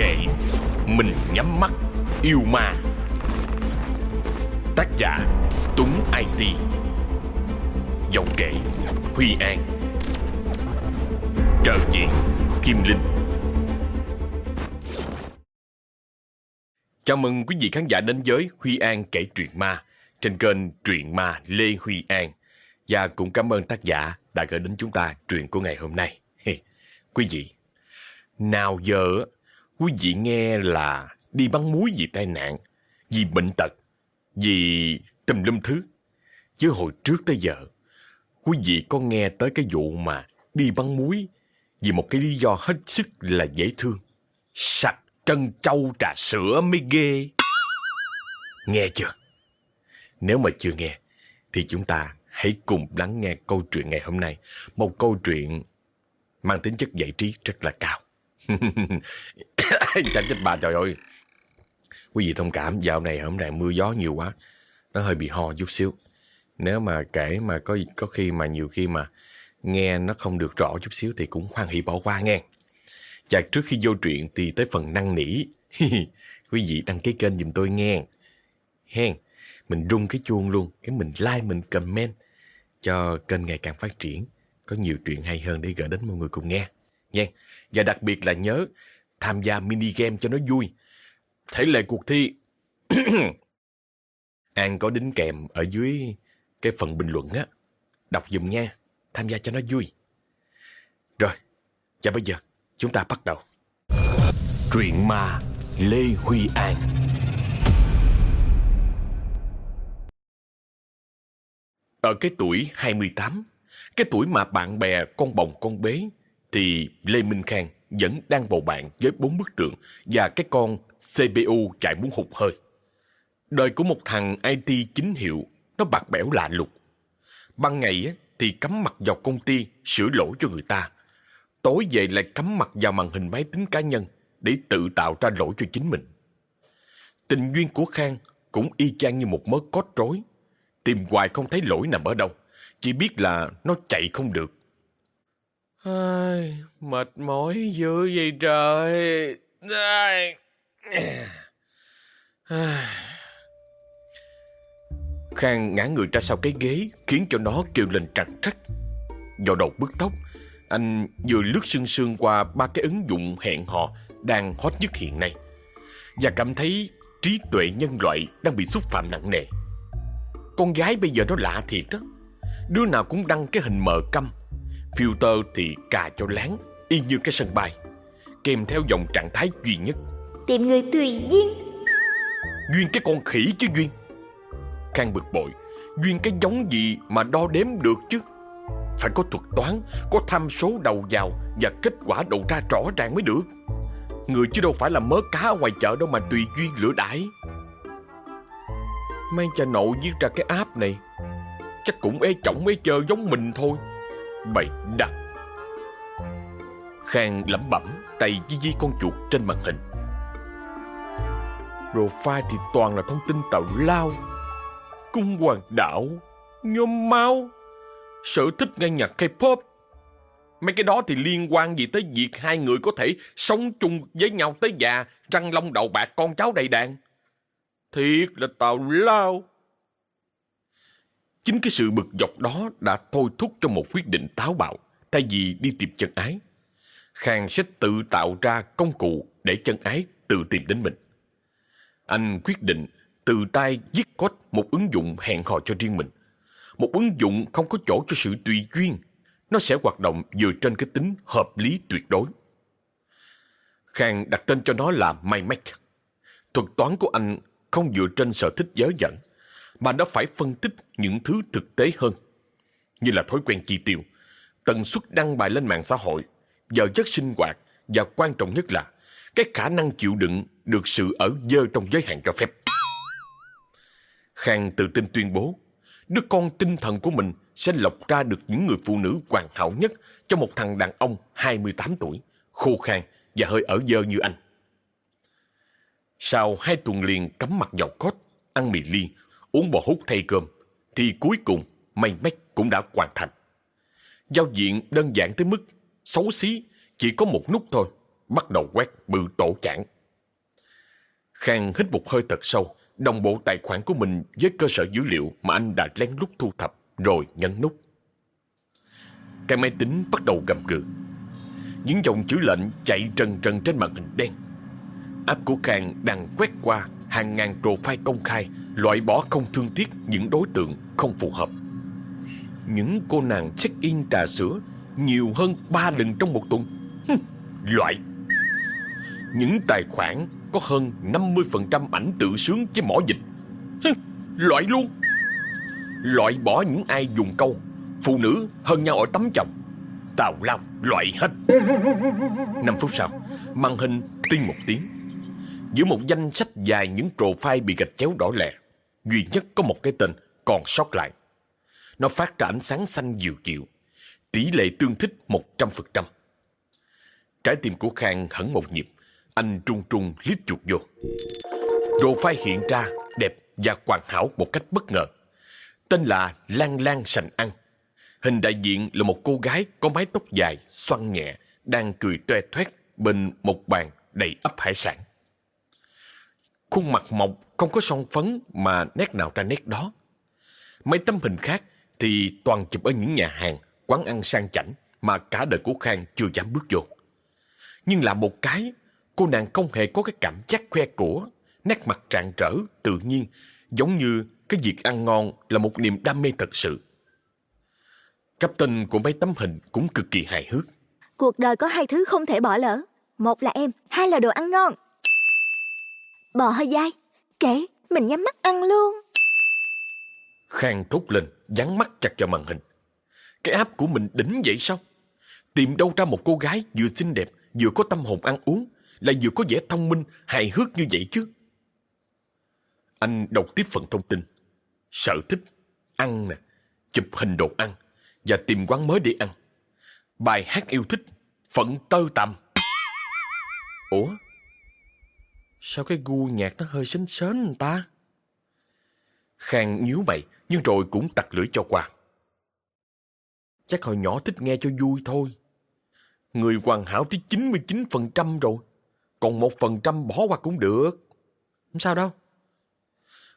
kệ Mình nhắm mắt yêu ma. Tác giả Tuấn IT Giọng kể Huy An. Trợ diện Kim Linh. Chào mừng quý vị khán giả đến với Huy An kể truyện ma trên kênh Truyện Ma Lê Huy An. Và cũng cảm ơn tác giả đã gửi đến chúng ta truyện của ngày hôm nay. quý vị, nào giờ quý vị nghe là đi bắn muối vì tai nạn, vì bệnh tật, vì tùm lum thứ. Chứ hồi trước tới giờ, quý vị có nghe tới cái vụ mà đi bắn muối vì một cái lý do hết sức là dễ thương. Sạch trân trâu trà sữa mới ghê. Nghe chưa? Nếu mà chưa nghe, thì chúng ta hãy cùng lắng nghe câu chuyện ngày hôm nay. Một câu chuyện mang tính chất giải trí rất là cao. Chanh chết bà trời ơi. Quý vị thông cảm, dạo này hôm nay mưa gió nhiều quá. Nó hơi bị ho chút xíu. Nếu mà kể mà có có khi mà nhiều khi mà nghe nó không được rõ chút xíu thì cũng khoan hỷ bỏ qua nghe. Và trước khi vô truyện thì tới phần năn nỉ. Quý vị đăng ký kênh giùm tôi nghe. Hen, mình rung cái chuông luôn, cái mình like, mình comment cho kênh ngày càng phát triển. Có nhiều chuyện hay hơn để gửi đến mọi người cùng nghe. Nha. Và đặc biệt là nhớ tham gia mini game cho nó vui. Thể lệ cuộc thi. An có đính kèm ở dưới cái phần bình luận á. Đọc dùm nha. Tham gia cho nó vui. Rồi. Và bây giờ chúng ta bắt đầu. Truyện ma Lê Huy An Ở cái tuổi 28, cái tuổi mà bạn bè con bồng con bế, thì Lê Minh Khang vẫn đang bầu bạn với bốn bức tượng và cái con CPU chạy muốn hụt hơi. Đời của một thằng IT chính hiệu, nó bạc bẽo lạ lùng. Ban ngày thì cắm mặt vào công ty sửa lỗi cho người ta. Tối về lại cắm mặt vào màn hình máy tính cá nhân để tự tạo ra lỗi cho chính mình. Tình duyên của Khang cũng y chang như một mớ cốt rối. Tìm hoài không thấy lỗi nằm ở đâu. Chỉ biết là nó chạy không được. Ai, mệt mỏi dữ vậy trời. Ai. Khang ngã người ra sau cái ghế khiến cho nó kêu lên trằn trách. Do đầu bứt tóc, anh vừa lướt sương sương qua ba cái ứng dụng hẹn hò đang hot nhất hiện nay và cảm thấy trí tuệ nhân loại đang bị xúc phạm nặng nề. Con gái bây giờ nó lạ thiệt đó. Đứa nào cũng đăng cái hình mờ câm. Filter thì cà cho láng, y như cái sân bay. Kèm theo dòng trạng thái duy nhất. Tìm người tùy duyên. Duyên cái con khỉ chứ Duyên. Khang bực bội. Duyên cái giống gì mà đo đếm được chứ? Phải có thuật toán, có tham số đầu vào và kết quả đầu ra rõ ràng mới được. Người chứ đâu phải là mớ cá ở ngoài chợ đâu mà tùy duyên lửa đãi. Mang cha nội viết ra cái app này Chắc cũng ế chổng ế chơ giống mình thôi Bày đặt Khang lẩm bẩm Tay di di con chuột trên màn hình Profile thì toàn là thông tin tào lao Cung hoàng đạo Nhôm mau Sở thích nghe nhạc K-pop Mấy cái đó thì liên quan gì tới việc hai người có thể sống chung với nhau tới già, răng long đầu bạc con cháu đầy đàn. Thiệt là tào lao. Chính cái sự bực dọc đó đã thôi thúc cho một quyết định táo bạo thay vì đi tìm chân ái. Khang sẽ tự tạo ra công cụ để chân ái tự tìm đến mình. Anh quyết định từ tay viết code một ứng dụng hẹn hò cho riêng mình. Một ứng dụng không có chỗ cho sự tùy duyên. Nó sẽ hoạt động dựa trên cái tính hợp lý tuyệt đối. Khang đặt tên cho nó là MyMate. Thuật toán của anh không dựa trên sở thích dớ dẫn, mà nó phải phân tích những thứ thực tế hơn, như là thói quen chi tiêu, tần suất đăng bài lên mạng xã hội, giờ giấc sinh hoạt và quan trọng nhất là cái khả năng chịu đựng được sự ở dơ trong giới hạn cho phép. Khang tự tin tuyên bố, đứa con tinh thần của mình sẽ lọc ra được những người phụ nữ hoàn hảo nhất cho một thằng đàn ông 28 tuổi, khô khan và hơi ở dơ như anh. Sau hai tuần liền cắm mặt vào cốt, ăn mì ly, uống bò hút thay cơm, thì cuối cùng may mách cũng đã hoàn thành. Giao diện đơn giản tới mức xấu xí, chỉ có một nút thôi, bắt đầu quét bự tổ chản. Khang hít một hơi thật sâu, đồng bộ tài khoản của mình với cơ sở dữ liệu mà anh đã lén lút thu thập, rồi nhấn nút. Cái máy tính bắt đầu gầm gừ. Những dòng chữ lệnh chạy trần trần trên màn hình đen. App của Khang đang quét qua hàng ngàn profile công khai, loại bỏ không thương tiếc những đối tượng không phù hợp. Những cô nàng check-in trà sữa nhiều hơn 3 lần trong một tuần. loại. Những tài khoản có hơn 50% ảnh tự sướng với mỏ dịch. loại luôn. Loại bỏ những ai dùng câu phụ nữ hơn nhau ở tấm chồng. Tào lao loại hết. 5 phút sau, màn hình tiên một tiếng. Giữa một danh sách dài những profile bị gạch chéo đỏ lè, duy nhất có một cái tên còn sót lại. Nó phát ra ánh sáng xanh dịu dịu, tỷ lệ tương thích 100%. Trái tim của Khang hẳn một nhịp, anh trung trung lít chuột vô. Profile hiện ra đẹp và hoàn hảo một cách bất ngờ. Tên là Lan Lan Sành Ăn. Hình đại diện là một cô gái có mái tóc dài, xoăn nhẹ, đang cười toe toét bên một bàn đầy ấp hải sản. Khuôn mặt mộc không có son phấn mà nét nào ra nét đó. Mấy tấm hình khác thì toàn chụp ở những nhà hàng, quán ăn sang chảnh mà cả đời của Khang chưa dám bước vô. Nhưng là một cái, cô nàng không hề có cái cảm giác khoe của, nét mặt rạng rỡ, tự nhiên, giống như cái việc ăn ngon là một niềm đam mê thật sự. Cấp của mấy tấm hình cũng cực kỳ hài hước. Cuộc đời có hai thứ không thể bỏ lỡ. Một là em, hai là đồ ăn ngon. Bò hơi dai, kệ, mình nhắm mắt ăn luôn. Khang thúc lên, dán mắt chặt vào màn hình. Cái áp của mình đỉnh vậy sao? Tìm đâu ra một cô gái vừa xinh đẹp, vừa có tâm hồn ăn uống, lại vừa có vẻ thông minh, hài hước như vậy chứ? Anh đọc tiếp phần thông tin. Sở thích, ăn nè, chụp hình đồ ăn và tìm quán mới để ăn. Bài hát yêu thích, phận tơ tằm. Ủa? Sao cái gu nhạc nó hơi sến sến người ta? Khang nhíu mày, nhưng rồi cũng tặc lưỡi cho qua. Chắc hồi nhỏ thích nghe cho vui thôi. Người hoàn hảo tới 99% rồi. Còn một phần trăm bỏ qua cũng được. Không sao đâu.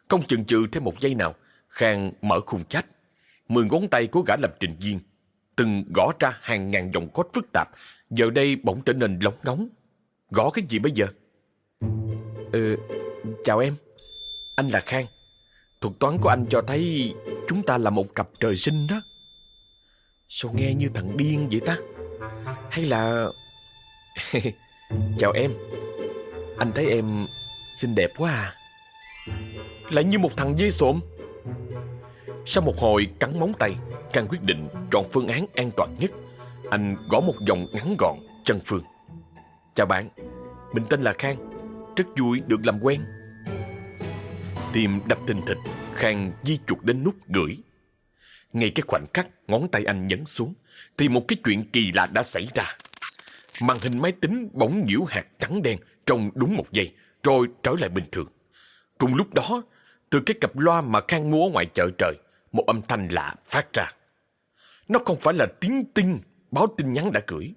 Không chừng chừ thêm một giây nào, Khang mở khung chat. Mười ngón tay của gã lập trình viên, từng gõ ra hàng ngàn dòng code phức tạp, giờ đây bỗng trở nên lóng ngóng. Gõ cái gì bây giờ? Ừ, chào em. Anh là Khang. Thuật toán của anh cho thấy chúng ta là một cặp trời sinh đó. Sao nghe như thằng điên vậy ta? Hay là... chào em. Anh thấy em xinh đẹp quá à. Lại như một thằng dê xộm. Sau một hồi cắn móng tay, Khang quyết định chọn phương án an toàn nhất. Anh gõ một dòng ngắn gọn, chân phương. Chào bạn, mình tên là Khang. Rất vui được làm quen. Tim đập thình thịch, Khang di chuột đến nút gửi. Ngay cái khoảnh khắc ngón tay anh nhấn xuống, thì một cái chuyện kỳ lạ đã xảy ra. Màn hình máy tính bỗng nhiễu hạt trắng đen trong đúng một giây, rồi trở lại bình thường. Cùng lúc đó, từ cái cặp loa mà Khang mua ở ngoài chợ trời, một âm thanh lạ phát ra. Nó không phải là tiếng tin báo tin nhắn đã gửi.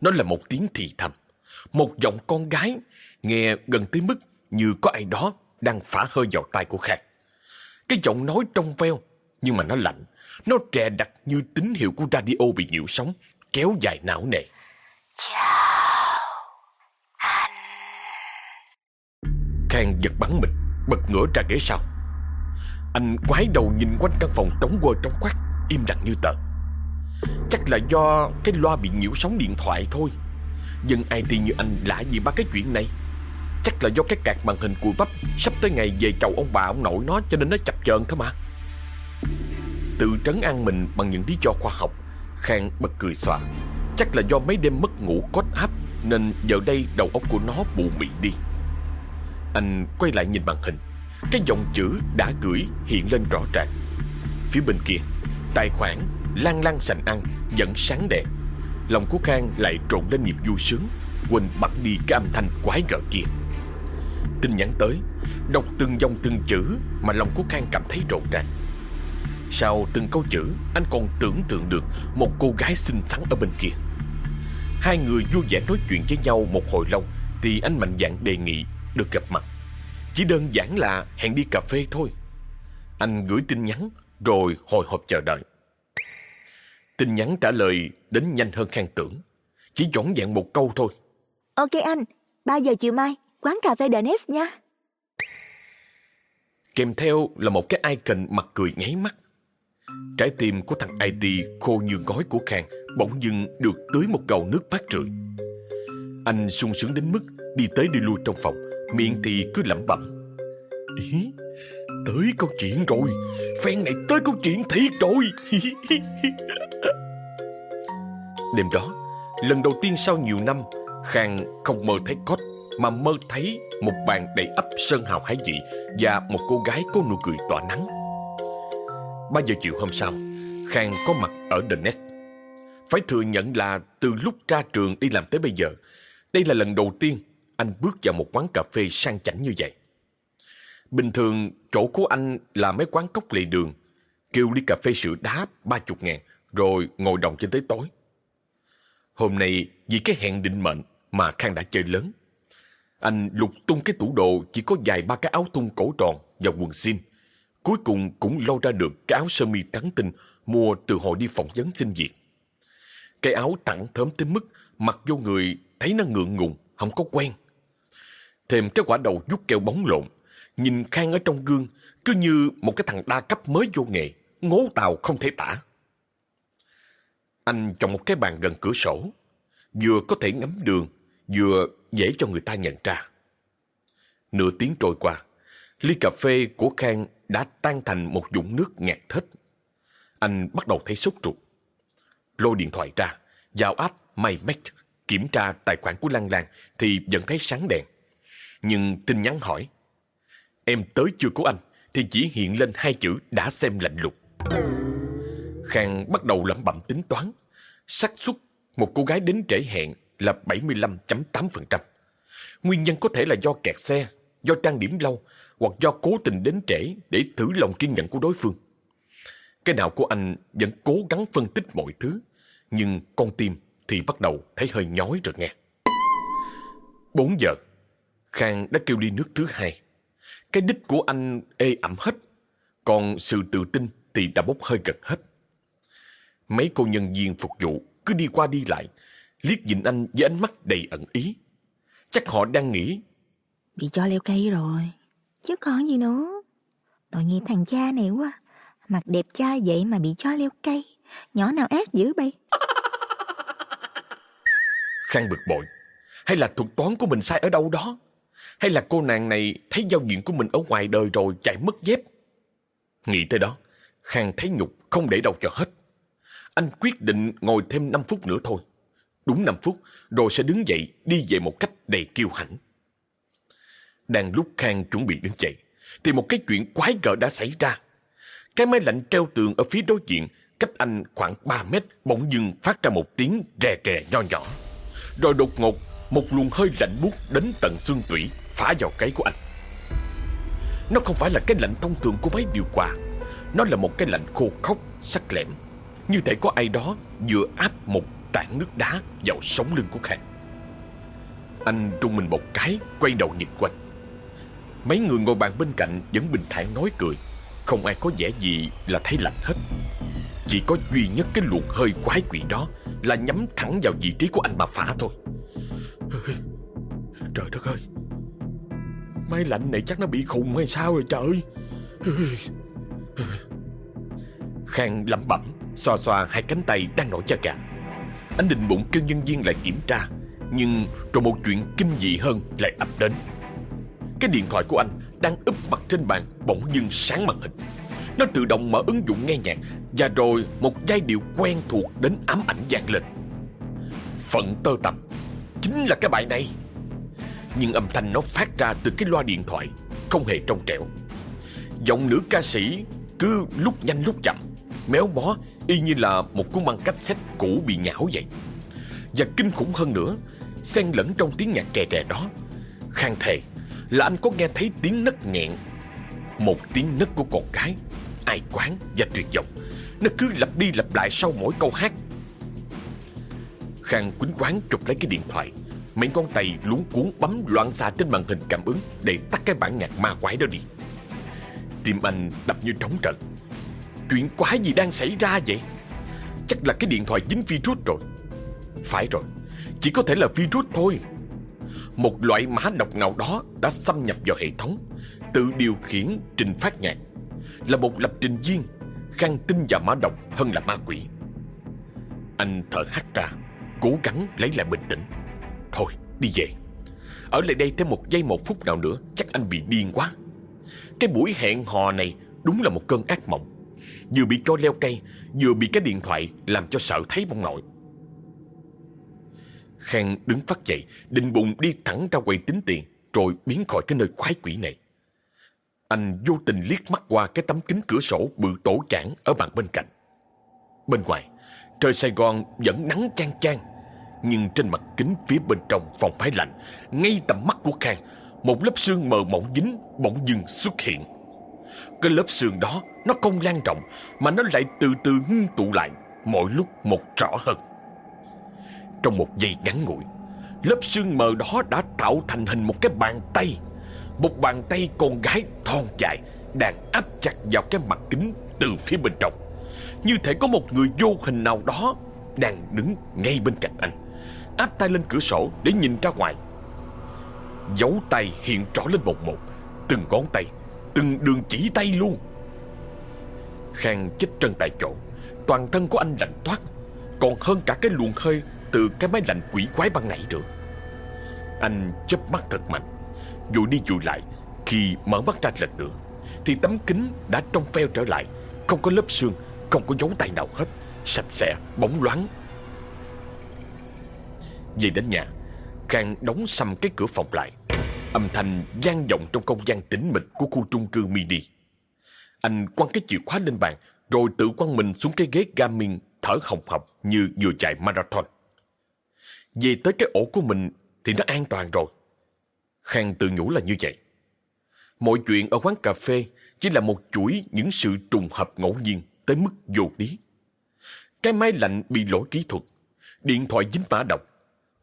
Nó là một tiếng thì thầm, một giọng con gái, nghe gần tới mức như có ai đó đang phả hơi vào tai của Khang. Cái giọng nói trong veo, nhưng mà nó lạnh, nó trè đặc như tín hiệu của radio bị nhiễu sóng, kéo dài não nề. Chào, anh. Khang giật bắn mình, bật ngửa ra ghế sau. Anh quái đầu nhìn quanh căn phòng trống quơ trống quát, im lặng như tờ. Chắc là do cái loa bị nhiễu sóng điện thoại thôi. Dân IT như anh lạ gì ba cái chuyện này? Chắc là do cái cạc màn hình cùi bắp Sắp tới ngày về chầu ông bà ông nội nó Cho nên nó chập chờn thôi mà. Tự trấn an mình bằng những lý do khoa học, Khang bật cười xòa. Chắc là do mấy đêm mất ngủ cốt áp Nên giờ đây đầu óc của nó bù mị đi. Anh quay lại nhìn màn hình. Cái dòng chữ đã gửi hiện lên rõ ràng. Phía bên kia, Tài khoản Lan Lan Sành Ăn Vẫn sáng đèn. Lòng của Khang lại trộn lên niềm vui sướng, Quên bật đi cái âm thanh quái gở kia. Tin nhắn tới Đọc từng dòng từng chữ Mà lòng của Khang cảm thấy rộn ràng. Sau từng câu chữ Anh còn tưởng tượng được Một cô gái xinh xắn ở bên kia. Hai người vui vẻ nói chuyện với nhau một hồi lâu Thì anh mạnh dạn đề nghị được gặp mặt. Chỉ đơn giản là hẹn đi cà phê thôi. Anh gửi tin nhắn rồi hồi hộp chờ đợi. Tin nhắn trả lời đến nhanh hơn Khang tưởng Chỉ dõn dẹn một câu thôi. Ok anh, 3 giờ chiều mai, quán cà phê The Nest nha. Kèm theo là một cái icon mặt cười nháy mắt Trái tim của thằng IT khô như gói của Khang bỗng dưng được tưới một gầu nước mát rượi. Anh sung sướng đến mức đi tới đi lui trong phòng, miệng thì cứ lẩm bẩm. Ý, tới câu chuyện rồi, phen này tới câu chuyện thiệt rồi. Đêm đó, lần đầu tiên sau nhiều năm, Khang không mơ thấy cốt mà mơ thấy một bàn đầy ấp sơn hào hải vị và một cô gái có nụ cười tỏa nắng. 3 giờ chiều hôm sau, Khang có mặt ở The Net. Phải thừa nhận là từ lúc ra trường đi làm tới bây giờ, đây là lần đầu tiên anh bước vào một quán cà phê sang chảnh như vậy. Bình thường, chỗ của anh là mấy quán cốc lề đường, kêu ly cà phê sữa đá ba chục ngàn, rồi ngồi đồng cho tới tối. Hôm nay, vì cái hẹn định mệnh mà Khang đã chơi lớn. Anh lục tung cái tủ đồ chỉ có vài ba cái áo thun cổ tròn và quần jean Cuối cùng cũng lôi ra được cái áo sơ mi trắng tinh mua từ hồi đi phỏng vấn xin việc. Cái áo tặng thớm tới mức mặc vô người thấy nó ngượng ngùng, không có quen. Thêm cái quả đầu rút keo bóng lộn, nhìn Khang ở trong gương cứ như một cái thằng đa cấp mới vô nghề, ngố tàu không thể tả. Anh chọn một cái bàn gần cửa sổ, vừa có thể ngắm đường, vừa dễ cho người ta nhận ra. Nửa tiếng trôi qua, ly cà phê của Khang đã tan thành một dũng nước ngạt thết. Anh bắt đầu thấy sốt ruột. Lôi điện thoại ra, vào app MyMac, kiểm tra tài khoản của Lan Lan thì vẫn thấy sáng đèn. Nhưng tin nhắn hỏi, em tới chưa của anh thì chỉ hiện lên hai chữ đã xem lạnh lùng. Khang bắt đầu lẩm bẩm tính toán. xác suất một cô gái đến trễ hẹn là 75.8%. Nguyên nhân có thể là do kẹt xe, do trang điểm lâu hoặc do cố tình đến trễ để thử lòng kiên nhẫn của đối phương. Cái nào của anh vẫn cố gắng phân tích mọi thứ, nhưng con tim thì bắt đầu thấy hơi nhói rồi nghe. 4 giờ, Khang đã kêu ly nước thứ hai. Cái đích của anh ê ẩm hết, còn sự tự tin thì đã bốc hơi gần hết. Mấy cô nhân viên phục vụ cứ đi qua đi lại, liếc nhìn anh với ánh mắt đầy ẩn ý. Chắc họ đang nghĩ Bị cho leo cây rồi. Chứ còn gì nữa. Tội nghiệp thằng cha này quá. Mặt đẹp trai vậy mà bị cho leo cây. Nhỏ nào ác dữ bay. Khang bực bội. Hay là thuật toán của mình sai ở đâu đó? Hay là cô nàng này thấy giao diện của mình ở ngoài đời rồi chạy mất dép? Nghĩ tới đó, Khang thấy nhục không để đâu cho hết. Anh quyết định ngồi thêm 5 phút nữa thôi. Đúng 5 phút, rồi sẽ đứng dậy đi về một cách đầy kiêu hãnh. Đang lúc Khang chuẩn bị đứng dậy, thì một cái chuyện quái gở đã xảy ra. Cái máy lạnh treo tường ở phía đối diện, cách anh khoảng 3 mét, bỗng dưng phát ra một tiếng rè rè nho nhỏ. Rồi đột ngột, một luồng hơi lạnh buốt đến tận xương tủy, phá vào cái của anh. Nó không phải là cái lạnh thông thường của máy điều hòa, nó là một cái lạnh khô khốc, sắc lẹm. Như thể có ai đó vừa áp một tảng nước đá vào sống lưng của Khang. Anh trung mình một cái, quay đầu nhìn quanh. Mấy người ngồi bàn bên cạnh vẫn bình thản nói cười. Không ai có vẻ gì là thấy lạnh hết. Chỉ có duy nhất cái luồng hơi quái quỷ đó Là nhắm thẳng vào vị trí của anh mà phá thôi. Trời đất ơi! Máy lạnh này chắc nó bị khùng hay sao rồi trời? Khang lẩm bẩm Xoa xoa hai cánh tay đang nổi da gà anh định bụng kêu nhân viên lại kiểm tra Nhưng rồi một chuyện kinh dị hơn lại ập đến cái điện thoại của anh đang úp mặt trên bàn bỗng dưng sáng màn hình. Nó tự động mở ứng dụng nghe nhạc và rồi một giai điệu quen thuộc đến ám ảnh vang lên. Phận tơ tập chính là cái bài này. Nhưng âm thanh nó phát ra từ cái loa điện thoại không hề trong trẻo. Giọng nữ ca sĩ cứ lúc nhanh lúc chậm, méo bó y như là một cuốn băng cassette cũ bị nhão vậy. Và kinh khủng hơn nữa, xen lẫn trong tiếng nhạc trè trè đó, khang thề là anh có nghe thấy tiếng nấc nghẹn. Một tiếng nấc của con gái, ai quán và tuyệt vọng. Nó cứ lặp đi lặp lại sau mỗi câu hát. Khang quýnh quán chụp lấy cái điện thoại Mấy con tay luống cuốn bấm loạn xạ trên màn hình cảm ứng Để tắt cái bản nhạc ma quái đó đi Tim anh đập như trống trận Chuyện quái gì đang xảy ra vậy? Chắc là cái điện thoại dính virus rồi. Phải rồi, Chỉ có thể là virus thôi. Một loại mã độc nào đó đã xâm nhập vào hệ thống, Tự điều khiển trình phát nhạc. Là một lập trình viên, Khang tin vào mã độc hơn là ma quỷ. Anh thở hắt ra, Cố gắng lấy lại bình tĩnh. Thôi, đi về. Ở lại đây thêm một giây một phút nào nữa, Chắc anh bị điên quá. Cái buổi hẹn hò này Đúng là một cơn ác mộng. Vừa bị cho leo cây, Vừa bị cái điện thoại làm cho sợ thấy bông nội Khang đứng phát dậy, Định bụng đi thẳng ra quầy tính tiền, Rồi biến khỏi cái nơi quái quỷ này. Anh vô tình liếc mắt qua Cái tấm kính cửa sổ bự tổ chản Ở bàn bên cạnh. Bên ngoài, Trời Sài Gòn vẫn nắng chang chang, Nhưng trên mặt kính phía bên trong phòng máy lạnh, Ngay tầm mắt của Khang, Một lớp sương mờ mỏng dính bỗng dưng xuất hiện. Cái lớp xương đó, Nó không lan rộng Mà nó lại từ từ ngưng tụ lại Mỗi lúc một rõ hơn. Trong một giây ngắn ngủi, Lớp xương mờ đó đã tạo thành hình một cái bàn tay, Một bàn tay con gái thon dài Đang áp chặt vào cái mặt kính từ phía bên trong. Như thể có một người vô hình nào đó Đang đứng ngay bên cạnh anh. Áp tay lên cửa sổ để nhìn ra ngoài. Dấu tay hiện rõ lên một một, Từng ngón tay Từng đường chỉ tay luôn. Khang chết chân tại chỗ Toàn thân của anh lạnh toát Còn hơn cả cái luồng hơi Từ cái máy lạnh quỷ quái ban nãy nữa. Anh chớp mắt thật mạnh Dù đi dù lại Khi mở mắt ra lần nữa Thì tấm kính đã trong veo trở lại Không có lớp xương không có dấu tay nào hết Sạch sẽ, bóng loáng. Về đến nhà Khang đóng xăm cái cửa phòng lại. Âm thanh gian vọng trong không gian tĩnh mịch Của khu trung cư mini. Anh quăng cái chìa khóa lên bàn Rồi tự quăng mình xuống cái ghế gaming Thở hồng hộc như vừa chạy marathon. Về tới cái ổ của mình Thì nó an toàn rồi. Khang tự nhủ là như vậy. Mọi chuyện ở quán cà phê Chỉ là một chuỗi những sự trùng hợp ngẫu nhiên tới mức vô lý. Cái máy lạnh bị lỗi kỹ thuật, điện thoại dính mã độc,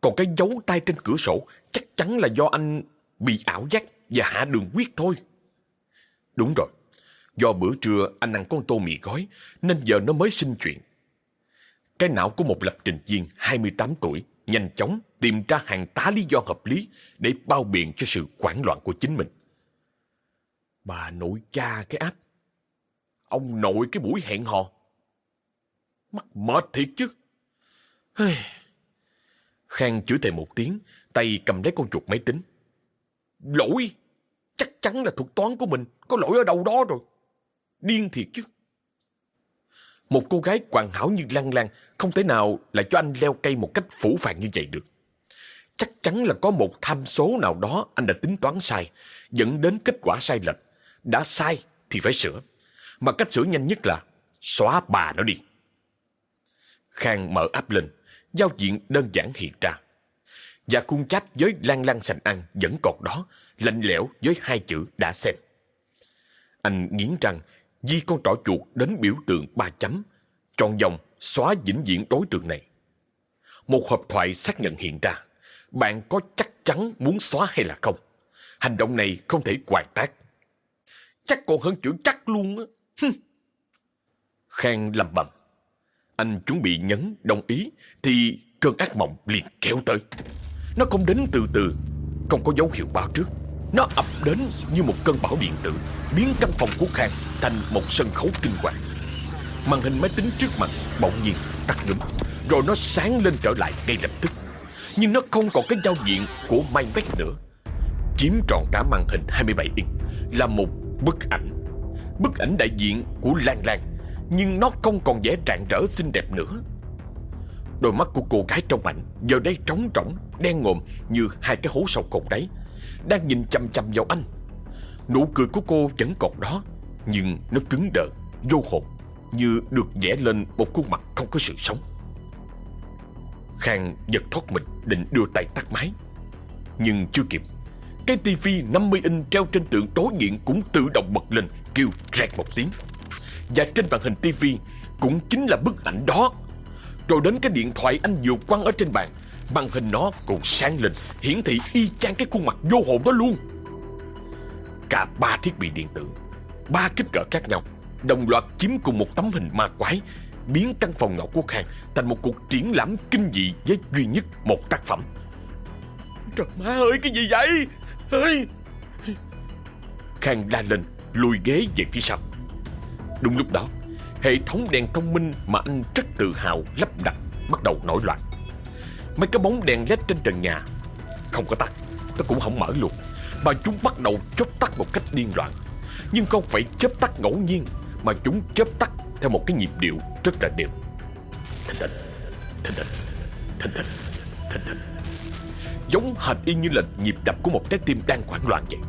còn cái dấu tay trên cửa sổ chắc chắn là do anh bị ảo giác và hạ đường huyết thôi. Đúng rồi, do bữa trưa anh ăn con tô mì gói nên giờ nó mới sinh chuyện. Cái não của một lập trình viên 28 tuổi nhanh chóng tìm ra hàng tá lý do hợp lý để bao biện cho sự hoảng loạn của chính mình. Bà nội cha cái áp Ông nội cái buổi hẹn hò. Mắc mệt thiệt chứ. Khang chửi thề một tiếng, tay cầm lấy con chuột máy tính. Lỗi! Chắc chắn là thuật toán của mình có lỗi ở đâu đó rồi. Điên thiệt chứ. Một cô gái hoàn hảo như Lan Lan không thể nào lại cho anh leo cây một cách phủ phàng như vậy được. Chắc chắn là có một tham số nào đó anh đã tính toán sai, dẫn đến kết quả sai lệch. Đã sai thì phải sửa. Mà cách sửa nhanh nhất là xóa bà nó đi. Khang mở áp lên, giao diện đơn giản hiện ra. Và cung cháp với lan lan sành ăn vẫn còn đó, lạnh lẽo với hai chữ đã xem. Anh nghiến răng, di con trỏ chuột đến biểu tượng ba chấm, tròn vòng xóa vĩnh viễn đối tượng này. Một hộp thoại xác nhận hiện ra. Bạn có chắc chắn muốn xóa hay là không? Hành động này không thể hoàn tác. Chắc còn hơn chữ chắc luôn á. Khang lầm bầm. Anh chuẩn bị nhấn đồng ý thì cơn ác mộng liền kéo tới. Nó không đến từ từ, không có dấu hiệu báo trước. Nó ập đến như một cơn bão điện tử, biến căn phòng của Khang thành một sân khấu kinh hoàng. Màn hình máy tính trước mặt bỗng nhiên tắt ngấm, rồi nó sáng lên trở lại ngay lập tức. Nhưng nó không còn cái giao diện của MyMac nữa. Chiếm trọn cả màn hình 27 inch là một bức ảnh bức ảnh đại diện của Lan Lan Nhưng nó không còn vẻ trạng rỡ xinh đẹp nữa Đôi mắt của cô gái trong ảnh Giờ đây trống trỏng, đen ngòm Như hai cái hố sâu cột đáy Đang nhìn chăm chăm vào anh. Nụ cười của cô vẫn còn đó Nhưng nó cứng đờ, vô hồn Như được vẽ lên một khuôn mặt không có sự sống. Khang giật thoát mình định đưa tay tắt máy. Nhưng chưa kịp Cái tivi 50 inch treo trên tượng đối diện cũng tự động bật lên kêu rẹt một tiếng. Và trên màn hình tivi cũng chính là bức ảnh đó. Rồi đến cái điện thoại anh vừa quăng ở trên bàn. Màn hình nó còn sáng lên. Hiển thị y chang cái khuôn mặt vô hồn đó luôn. Cả ba thiết bị điện tử, Ba kích cỡ khác nhau, Đồng loạt chiếm cùng một tấm hình ma quái, Biến căn phòng nhỏ của Khang Thành một cuộc triển lãm kinh dị Với duy nhất một tác phẩm. Trời má ơi, cái gì vậy? Ơi Khang la lên, Lùi ghế về phía sau. Đúng lúc đó Hệ thống đèn thông minh mà anh rất tự hào lắp đặt Bắt đầu nổi loạn. Mấy cái bóng đèn led trên trần nhà. Không có tắt, Nó cũng không mở luôn. Mà chúng bắt đầu chớp tắt một cách điên loạn. Nhưng không phải chớp tắt ngẫu nhiên, Mà chúng chớp tắt theo một cái nhịp điệu rất là đều. Thình thịch Thình thịch Thình thịch Thình thịch. Giống hệt y như là nhịp đập của một trái tim đang hoảng loạn vậy.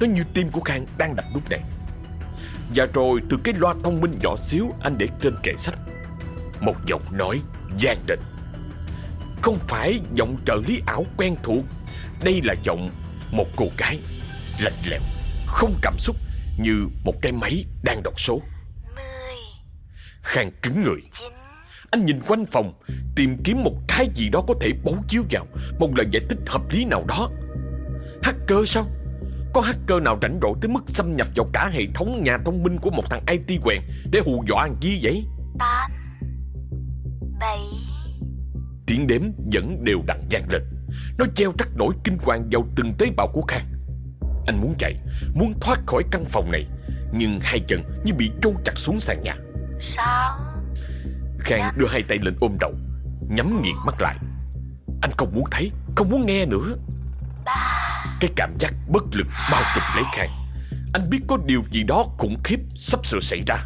Nó như tim của Khang đang đập lúc này và rồi từ cái loa thông minh nhỏ xíu anh để trên kệ sách. Một giọng nói gian định. Không phải giọng trợ lý ảo quen thuộc. Đây là giọng một cô gái Lạnh lẽo Không cảm xúc Như một cái máy đang đọc số. Mười, Khang cứng người. Chín, Anh nhìn quanh phòng Tìm kiếm một cái gì đó có thể bấu chiếu vào Một lời giải thích hợp lý nào đó. Hacker sao Có hacker nào rảnh rỗi tới mức xâm nhập vào cả hệ thống nhà thông minh Của một thằng IT quèn Để hù dọa anh kia vậy? Tám, bảy, Tiếng đếm vẫn đều đặn vang lên. Nó treo rắc nổi kinh hoàng vào từng tế bào của Khang. Anh muốn chạy Muốn thoát khỏi căn phòng này Nhưng hai chân như bị chôn chặt xuống sàn nhà. Sáu, Khang đưa hai tay lên ôm đầu Nhắm nghiền mắt lại. Anh không muốn thấy Không muốn nghe nữa cái cảm giác bất lực bao trùm lấy Khang. Anh biết có điều gì đó khủng khiếp Sắp sửa xảy ra.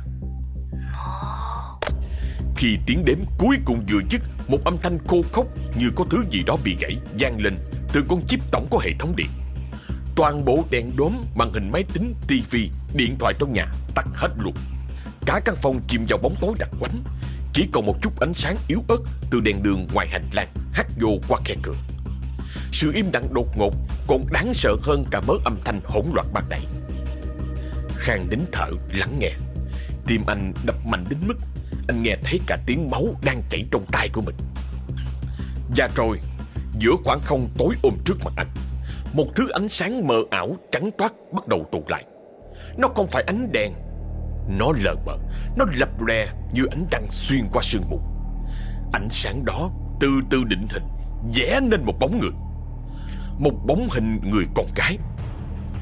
Khi tiếng đếm cuối cùng vừa dứt Một âm thanh khô khốc Như có thứ gì đó bị gãy vang lên Từ con chip tổng của hệ thống điện. Toàn bộ đèn đốm, màn hình máy tính, tivi, điện thoại trong nhà tắt hết luôn. Cả căn phòng chìm vào bóng tối đặc quánh. Chỉ còn một chút ánh sáng yếu ớt Từ đèn đường ngoài hành lang hắt vô qua khe cửa. Sự im lặng đột ngột còn đáng sợ hơn cả mớ âm thanh hỗn loạn ban nãy. Khang nín thở, lắng nghe. Tim anh đập mạnh đến mức Anh nghe thấy cả tiếng máu đang chảy trong tay của mình. Và rồi, Giữa khoảng không tối ôm trước mặt anh, Một thứ ánh sáng mờ ảo trắng toát bắt đầu tụ lại. Nó không phải ánh đèn, Nó lờ mờ, Nó lập lè như ánh trăng xuyên qua sương mù. Ánh sáng đó từ từ định hình, vẽ nên một bóng người. Một bóng hình người con gái.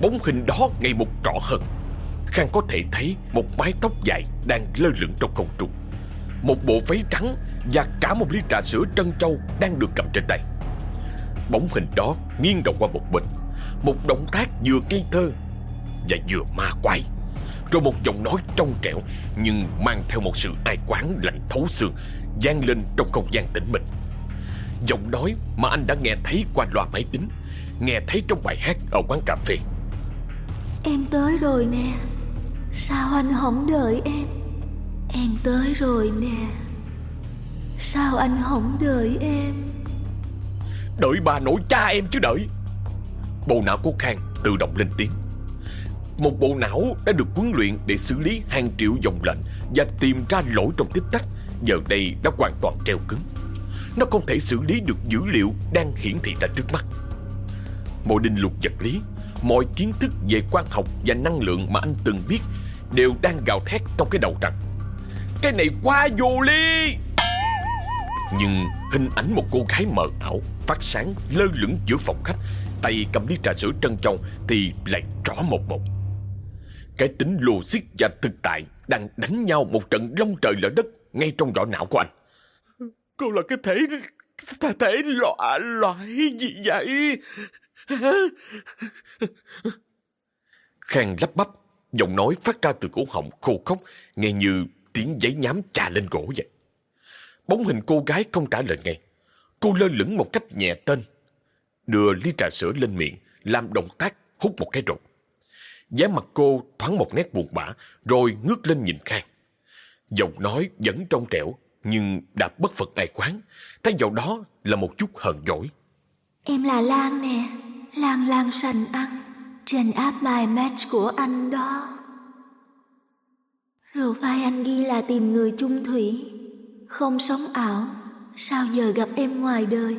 Bóng hình đó ngày một rõ hơn. Khang có thể thấy một mái tóc dài đang lơ lửng trong không trung. Một bộ váy trắng và cả một ly trà sữa trân châu đang được cầm trên tay. Bóng hình đó nghiêng đầu qua một bên. Một động tác vừa ngây thơ Và vừa ma quái. Rồi một giọng nói trong trẻo Nhưng mang theo một sự ai quán lạnh thấu xương vang lên trong không gian tĩnh mịch. Giọng nói mà anh đã nghe thấy qua loa máy tính. Nghe thấy trong bài hát ở quán cà phê. Em tới rồi nè. Sao anh không đợi em? Em tới rồi nè. Sao anh không đợi em? Đợi bà nội cha em chứ đợi. Bộ não của Khang tự động lên tiếng. Một bộ não đã được huấn luyện để xử lý hàng triệu dòng lệnh Và tìm ra lỗi trong tích tắc Giờ đây đã hoàn toàn treo cứng. Nó không thể xử lý được dữ liệu đang hiển thị ra trước mắt Mọi định luật vật lý Mọi kiến thức về quang học và năng lượng mà anh từng biết Đều đang gào thét trong cái đầu rằng Cái này quá vô lý! Nhưng hình ảnh một cô gái mờ ảo Phát sáng lơ lửng giữa phòng khách Tay cầm ly trà sữa trân châu, Thì lại rõ một một. Cái tính logic và thực tại Đang đánh nhau một trận long trời lở đất Ngay trong vỏ não của anh. Cô là cái thể Thể, thể loại, loại gì vậy? Khang lắp bắp, Giọng nói phát ra từ cổ họng, khô khốc, Nghe như tiếng giấy nhám trà lên gỗ vậy. Bóng hình cô gái không trả lời ngay. Cô lơ lửng một cách nhẹ tên, Đưa ly trà sữa lên miệng, Làm động tác, hút một cái rụt. Giá mặt cô thoáng một nét buồn bã, Rồi ngước lên nhìn Khang. Giọng nói vẫn trong trẻo, Nhưng đã bất phật ai quán. Thay vào đó là một chút hờn dỗi. Em là Lan nè. Lan Lan sành ăn Trên app My Match của anh đó Profile anh ghi là tìm người chung thủy Không sống ảo Sao giờ gặp em ngoài đời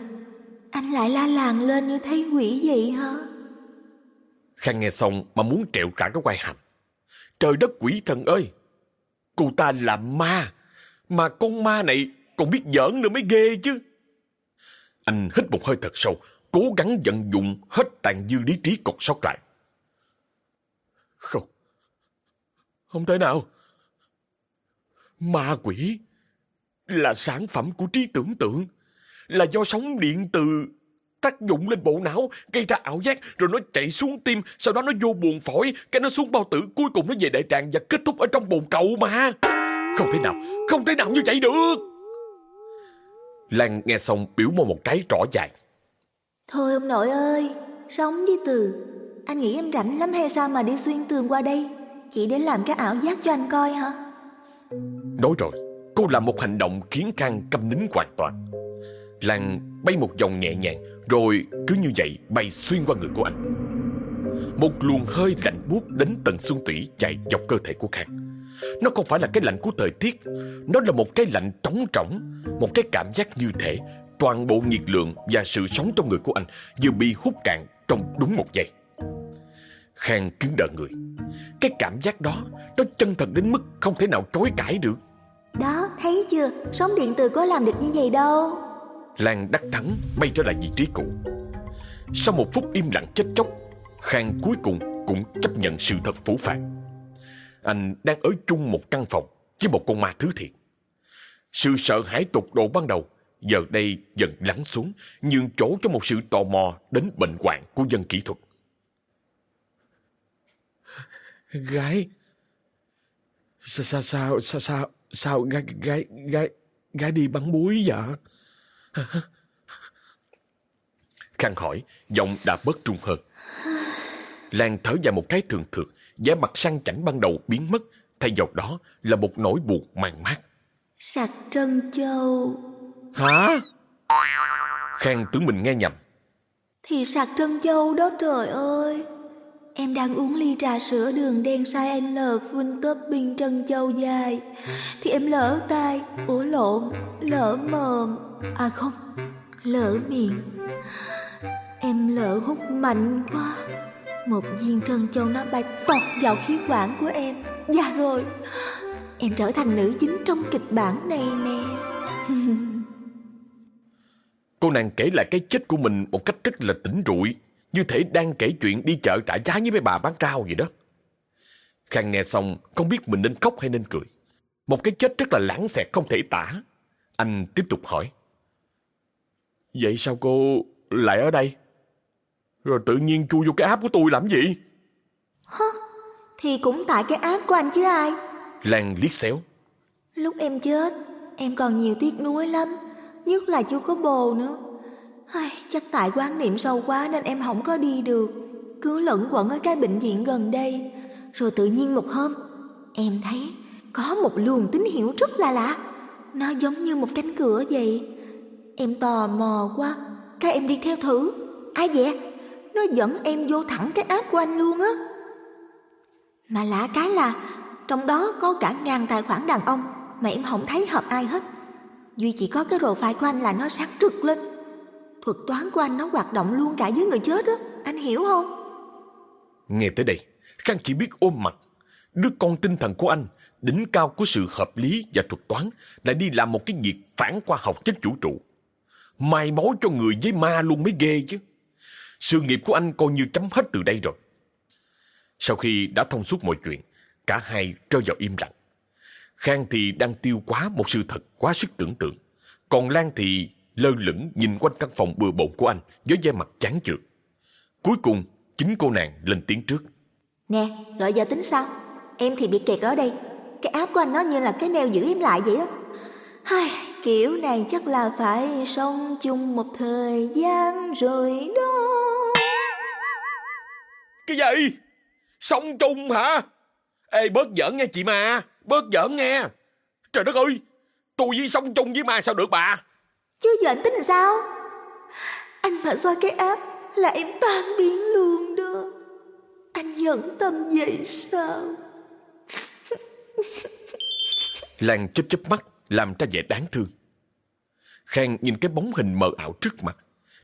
Anh lại la làng lên như thấy quỷ vậy hả Khang nghe xong mà muốn trẹo cả cái quai hàm. Trời đất quỷ thần ơi! Cô ta là ma! Mà con ma này còn biết giỡn nữa mới ghê chứ. Anh hít một hơi thật sâu, cố gắng vận dụng hết tàn dư lý trí còn sót lại. Không. Không thể nào. Ma quỷ là sản phẩm của trí tưởng tượng, là do sóng điện từ tác dụng lên bộ não, gây ra ảo giác, rồi nó chạy xuống tim, sau đó nó vô buồng phổi, cái nó xuống bao tử, cuối cùng nó về đại tràng và kết thúc ở trong bồn cậu mà. Không thể nào, không thể nào như vậy được. Lan nghe xong biểu môi một cái rõ ràng Thôi ông nội ơi, sống với từ. Anh nghĩ em rảnh lắm hay sao mà đi xuyên tường qua đây? Chỉ để làm cái ảo giác cho anh coi hả? Nói rồi, cô làm một hành động khiến Khang câm nín hoàn toàn. Lan bay một vòng nhẹ nhàng Rồi cứ như vậy bay xuyên qua người của anh Một luồng hơi lạnh buốt đến tận xương tủy chạy dọc cơ thể của Khang Nó không phải là cái lạnh của thời tiết Nó là một cái lạnh trống trỏng Một cái cảm giác như thể Toàn bộ nhiệt lượng và sự sống trong người của anh Vừa bị hút cạn trong đúng một giây. Khang cứng đờ người. Cái cảm giác đó Nó chân thật đến mức không thể nào chối cãi được. Đó, thấy chưa? Sóng điện từ có làm được như vậy đâu. Lan đắc thắng bay trở lại vị trí cũ. Sau một phút im lặng chết chóc Khang cuối cùng cũng chấp nhận sự thật phủ phàng. Anh đang ở chung một căn phòng Với một con ma thứ thiệt. Sự sợ hãi tột độ ban đầu Giờ đây dần lắng xuống Nhường chỗ cho một sự tò mò Đến bệnh hoạn của dân kỹ thuật Gái Sao sao sao sao sao sao gái gái gái gái đi bắn búi vậy Khang hỏi, giọng đã bớt trung hơn. Lan thở dài một cái thường thượt, vẻ mặt sang chảnh ban đầu biến mất, thay vào đó là một nỗi buồn màn mát. Sạc trân châu. Hả? Khang tưởng mình nghe nhầm. Thì sạc trân châu đó trời ơi. Em đang uống ly trà sữa đường đen sai L full topping trân châu dài. Thì em lỡ tay, ủa lộn, lỡ mồm. À không, lỡ miệng. Em lỡ hút mạnh quá. Một viên trân châu nó bay bọc vào khí quản của em. Dạ rồi. Em trở thành nữ chính trong kịch bản này nè. Cô nàng kể lại cái chết của mình một cách rất là tỉnh rụi như thể đang kể chuyện đi chợ trả giá với mấy bà bán rau vậy đó. Khang nghe xong không biết mình nên khóc hay nên cười. Một cái chết rất là lãng xẹt không thể tả. Anh tiếp tục hỏi. Vậy sao cô lại ở đây? Rồi tự nhiên chui vô cái áp của tôi làm gì? Hả? Thì cũng tại cái áp của anh chứ ai? Lan liếc xéo. Lúc em chết, em còn nhiều tiếc nuối lắm. Nhất là chưa có bồ nữa. Ai, chắc tại quan niệm sâu quá nên em không có đi được. Cứ lẫn quẩn ở cái bệnh viện gần đây. Rồi tự nhiên một hôm, em thấy có một luồng tín hiệu rất là lạ. Nó giống như một cánh cửa vậy. Em tò mò quá, cái em đi theo thử. Ai vậy? Nó dẫn em vô thẳng cái áp của anh luôn á. Mà lạ cái là trong đó có cả ngàn tài khoản đàn ông mà em không thấy hợp ai hết. Duy chỉ có cái profile của anh là nó sáng trực lên. Thuật toán của anh nó hoạt động luôn cả với người chết á. Anh hiểu không? Nghe tới đây, Khang chỉ biết ôm mặt. Đứa con tinh thần của anh, Đỉnh cao của sự hợp lý và thuật toán, Lại đi làm một cái việc phản khoa học chất vũ trụ. Mai mối cho người với ma luôn mới ghê chứ. Sự nghiệp của anh coi như chấm hết từ đây rồi. Sau khi đã thông suốt mọi chuyện, Cả hai rơi vào im lặng. Khang thì đang tiêu quá một sự thật quá sức tưởng tượng Còn Lan thì lơ lửng nhìn quanh căn phòng bừa bộn của anh với da mặt chán chường. Cuối cùng, chính cô nàng lên tiếng trước. Nè, rồi giờ tính sao? Em thì bị kẹt ở đây. Cái áp của anh nó như là cái neo giữ em lại vậy á. Hai, kiểu này chắc là phải sống chung một thời gian rồi đó. Cái gì? Sống chung hả? Ê, bớt giỡn nghe chị mà. Bớt giỡn nghe. Trời đất ơi, tôi với sống chung với ma sao được bà? Chứ giờ anh tính làm sao Anh mà soi cái áp Là em tan biến luôn đó Anh nhẫn tâm vậy sao Lan chớp chớp mắt Làm ra vẻ đáng thương Khang nhìn cái bóng hình mờ ảo trước mặt.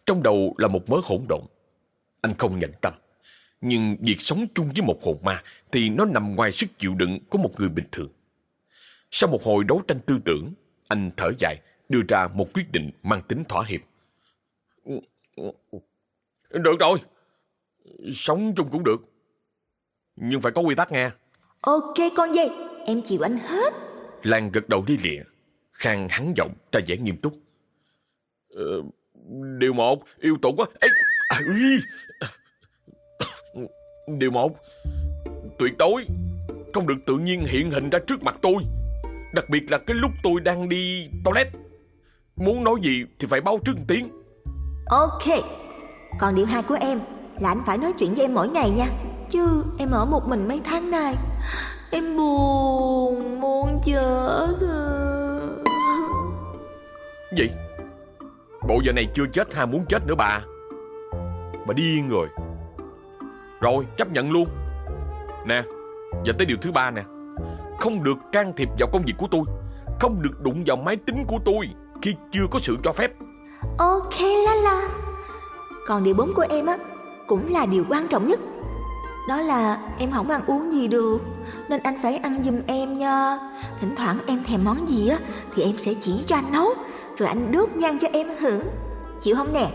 Trong đầu là một mớ hỗn độn. Anh không nhận tâm. Nhưng việc sống chung với một hồn ma thì nó nằm ngoài sức chịu đựng của một người bình thường. Sau một hồi đấu tranh tư tưởng, anh thở dài, đưa ra một quyết định mang tính thỏa hiệp. Được rồi, sống chung cũng được. Nhưng phải có quy tắc nghe. Ok con dây, em chịu anh hết. Lan gật đầu đi lịa. Khang hắn giọng ra vẻ nghiêm túc. Ờ, điều một, yêu tục quá. Ê, à. Điều một, tuyệt đối không được tự nhiên hiện hình ra trước mặt tôi. Đặc biệt là cái lúc tôi đang đi toilet. Muốn nói gì thì phải báo trước tiếng. Ok, còn điều hai của em là anh phải nói chuyện với em mỗi ngày nha. Chứ em ở một mình mấy tháng nay. Em buồn, muốn chết rồi. Gì? Bộ giờ này chưa chết ha muốn chết nữa bà Bà điên rồi Rồi chấp nhận luôn. Nè Giờ tới điều thứ ba nè. Không được can thiệp vào công việc của tôi. Không được đụng vào máy tính của tôi Khi chưa có sự cho phép. Ok la la. Còn điều bốn của em á cũng là điều quan trọng nhất. Đó là em không ăn uống gì được Nên anh phải ăn giùm em nha. Thỉnh thoảng em thèm món gì á Thì em sẽ chỉ cho anh nấu Rồi anh đốt nhang cho em hưởng. Chịu không nè?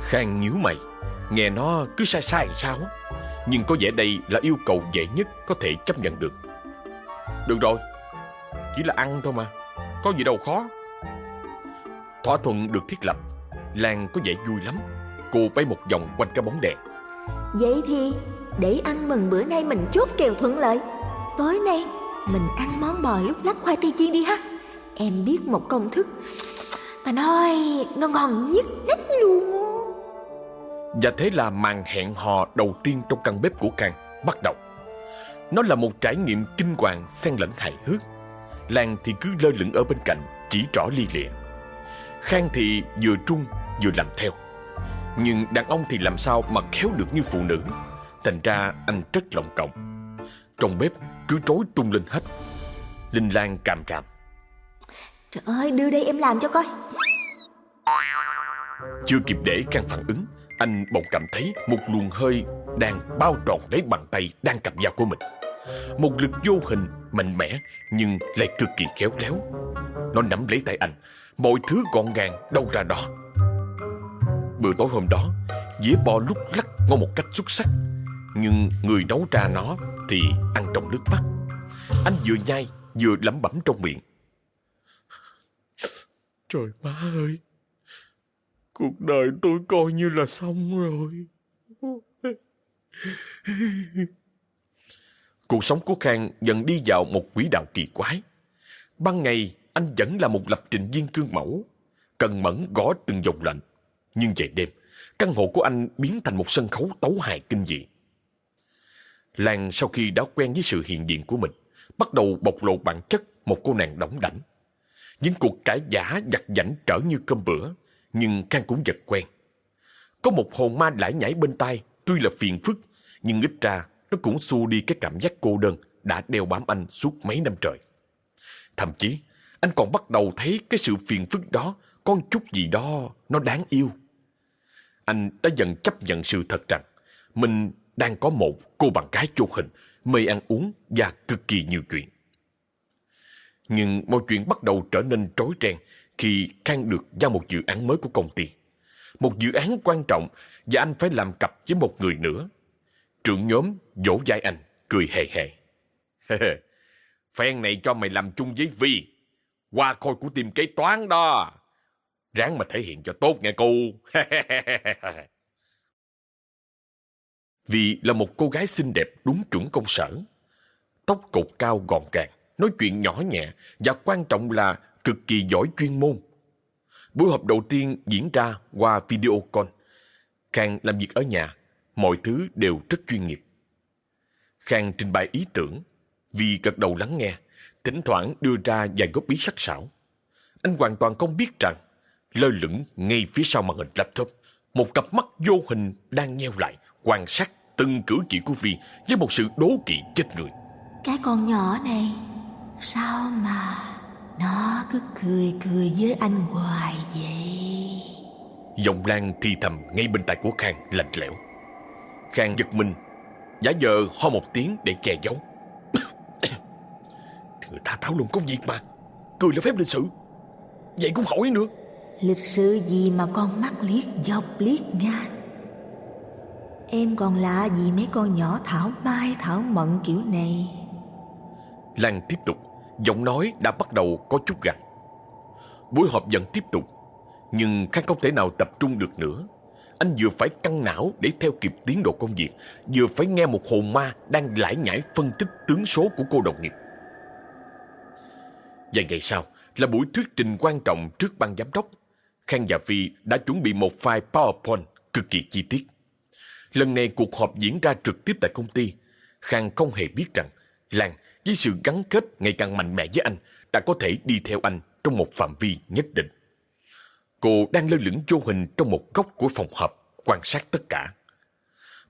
Khang nhíu mày Nghe nó cứ sai sai làm sao á. Nhưng có vẻ đây là yêu cầu dễ nhất Có thể chấp nhận được. Được rồi, Chỉ là ăn thôi mà. Có gì đâu khó. Thỏa thuận được thiết lập, Lan có vẻ vui lắm. Cô bay một vòng quanh cái bóng đèn. Vậy thì, để ăn mừng bữa nay mình chốt kèo thuận lợi. Tối nay, mình ăn món bò lúc lắc khoai tây chiên đi ha. Em biết một công thức. Bà nói, nó ngon nhất nhất luôn á. Và thế là màn hẹn hò đầu tiên trong căn bếp của Khang bắt đầu. Nó là một trải nghiệm kinh hoàng xen lẫn hài hước. Lan thì cứ lơ lửng ở bên cạnh, chỉ rõ ly lịa. Khang thì vừa trung vừa làm theo. Nhưng đàn ông thì làm sao mà khéo được như phụ nữ. Thành ra anh rất lòng cộng. Trong bếp cứ trối tung lên hết. Linh Lan càm ràm. Trời ơi đưa đây em làm cho coi Chưa kịp để Khang phản ứng, anh bỗng cảm thấy một luồng hơi đang bao trọn lấy bàn tay đang cầm dao của mình. Một lực vô hình, mạnh mẽ nhưng lại cực kỳ khéo léo. Nó nắm lấy tay anh, mọi thứ gọn gàng đâu ra đó. Bữa tối hôm đó, dĩa bò lúc lắc ngon một cách xuất sắc. Nhưng người nấu ra nó thì ăn trong nước mắt. Anh vừa nhai vừa lẩm bẩm trong miệng. Trời má ơi! Cuộc đời tôi coi như là xong rồi. Cuộc sống của Khang dần đi vào một quỹ đạo kỳ quái. Ban ngày, anh vẫn là một lập trình viên cương mẫu, cần mẫn gõ từng dòng lệnh. Nhưng về đêm, căn hộ của anh biến thành một sân khấu tấu hài kinh dị. Lan sau khi đã quen với sự hiện diện của mình, bắt đầu bộc lộ bản chất một cô nàng đóng đảnh. Những cuộc cãi giả giặt giảnh trở như cơm bữa, nhưng Khang cũng giật quen. Có một hồn ma lải nhảy bên tai, tuy là phiền phức, nhưng ít ra nó cũng xua đi cái cảm giác cô đơn đã đeo bám anh suốt mấy năm trời. Thậm chí, anh còn bắt đầu thấy cái sự phiền phức đó có chút gì đó nó đáng yêu. Anh đã dần chấp nhận sự thật rằng mình đang có một cô bạn gái chôn hình, mê ăn uống và cực kỳ nhiều chuyện. Nhưng mọi chuyện bắt đầu trở nên trối ren khi Khang được giao một dự án mới của công ty. Một dự án quan trọng và anh phải làm cặp với một người nữa. Trưởng nhóm vỗ vai anh, cười hề hề. Phen này cho mày làm chung với Vi. Qua khôi của team kế toán đó. Ráng mà thể hiện cho tốt nghe cô. Vi là một cô gái xinh đẹp đúng chuẩn công sở. Tóc cột cao gọn gàng, nói chuyện nhỏ nhẹ và quan trọng là cực kỳ giỏi chuyên môn. Buổi họp đầu tiên diễn ra qua video call. Khang làm việc ở nhà, mọi thứ đều rất chuyên nghiệp. Khang trình bày ý tưởng, vì gật đầu lắng nghe, thỉnh thoảng đưa ra vài góp ý sắc sảo. Anh hoàn toàn không biết rằng, lơ lửng ngay phía sau màn hình laptop, một cặp mắt vô hình đang nheo lại, quan sát từng cử chỉ của Vi với một sự đố kỵ chết người. Cái con nhỏ này Sao mà nó cứ cười cười với anh hoài vậy. Giọng Lan thì thầm ngay bên tai của Khang lạnh lẽo. Khang giật mình Giả vờ ho một tiếng để che giấu. Người ta thảo luận công việc mà Cười là phép lịch sự. Vậy cũng hỏi nữa. Lịch sự gì mà con mắt liếc dọc liếc ngang? Em còn lạ gì mấy con nhỏ thảo mai thảo mận kiểu này? Lan tiếp tục Giọng nói đã bắt đầu có chút gằn. Buổi họp vẫn tiếp tục, Nhưng Khang không thể nào tập trung được nữa. Anh vừa phải căng não để theo kịp tiến độ công việc, Vừa phải nghe một hồn ma đang lải nhải phân tích tướng số của cô đồng nghiệp. Vài ngày sau, là buổi thuyết trình quan trọng trước ban giám đốc, Khang và Phi đã chuẩn bị một file PowerPoint cực kỳ chi tiết. Lần này cuộc họp diễn ra trực tiếp tại công ty. Khang không hề biết rằng Lan với sự gắn kết ngày càng mạnh mẽ với anh đã có thể đi theo anh trong một phạm vi nhất định. Cô đang lơ lửng vô hình trong một góc của phòng họp, quan sát tất cả.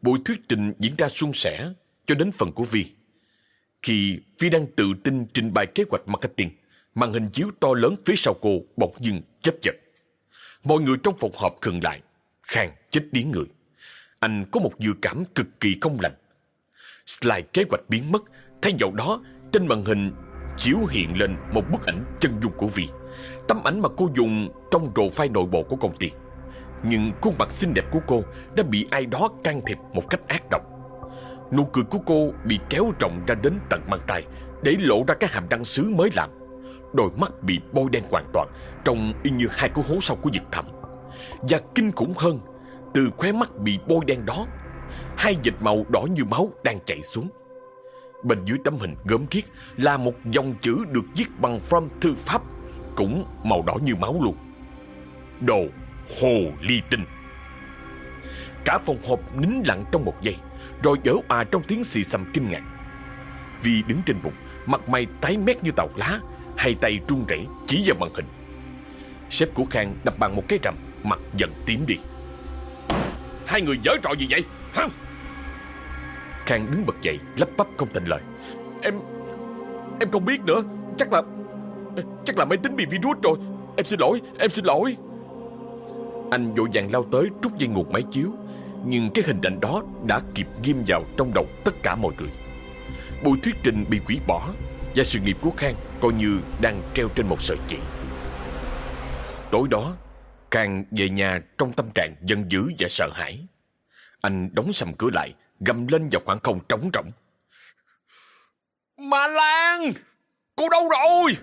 Buổi thuyết trình diễn ra suôn sẻ cho đến phần của Vi. Khi Vi đang tự tin trình bày kế hoạch marketing, màn hình chiếu to lớn phía sau cô bỗng dưng chấp giật. Mọi người trong phòng họp khựng lại, khang chết điếng người. Anh có một dự cảm cực kỳ không lành. Slide kế hoạch biến mất Thay vào đó, trên màn hình chiếu hiện lên một bức ảnh chân dung của Vi. Tấm ảnh mà cô dùng trong đồ phai nội bộ của công ty. Nhưng khuôn mặt xinh đẹp của cô đã bị ai đó can thiệp một cách ác độc. Nụ cười của cô bị kéo rộng ra đến tận mang tay để lộ ra cái hàm răng sứ mới làm. Đôi mắt bị bôi đen hoàn toàn, trông y như hai cái hố sâu của vực Thẩm. Và kinh khủng hơn, từ khóe mắt bị bôi đen đó, hai dịch màu đỏ như máu đang chảy xuống. Bên dưới tấm hình gớm ghiếc là một dòng chữ được viết bằng from thư pháp, cũng màu đỏ như máu luôn. Đồ hồ ly tinh. Cả phòng họp nín lặng trong một giây, rồi dở à trong tiếng xì xầm kinh ngạc. Vì đứng trên bụng, mặt mày tái mét như tàu lá, hai tay run rẩy chỉ vào màn hình. Sếp của Khang đập bằng một cái rầm, mặt giận tím đi. Hai người dở trò gì vậy? Hả? Khang đứng bật dậy, lắp bắp không thành lời. Em Em không biết nữa. Chắc là Chắc là máy tính bị virus rồi. Em xin lỗi, Em xin lỗi. Anh vội vàng lao tới trút dây nguồn máy chiếu. Nhưng cái hình ảnh đó đã kịp ghim vào trong đầu tất cả mọi người. Buổi thuyết trình bị hủy bỏ Và sự nghiệp của Khang coi như đang treo trên một sợi chỉ. Tối đó, Khang về nhà trong tâm trạng giận dữ và sợ hãi. Anh đóng sầm cửa lại gầm lên vào khoảng không trống rỗng. Mà Lan! Cô đâu rồi?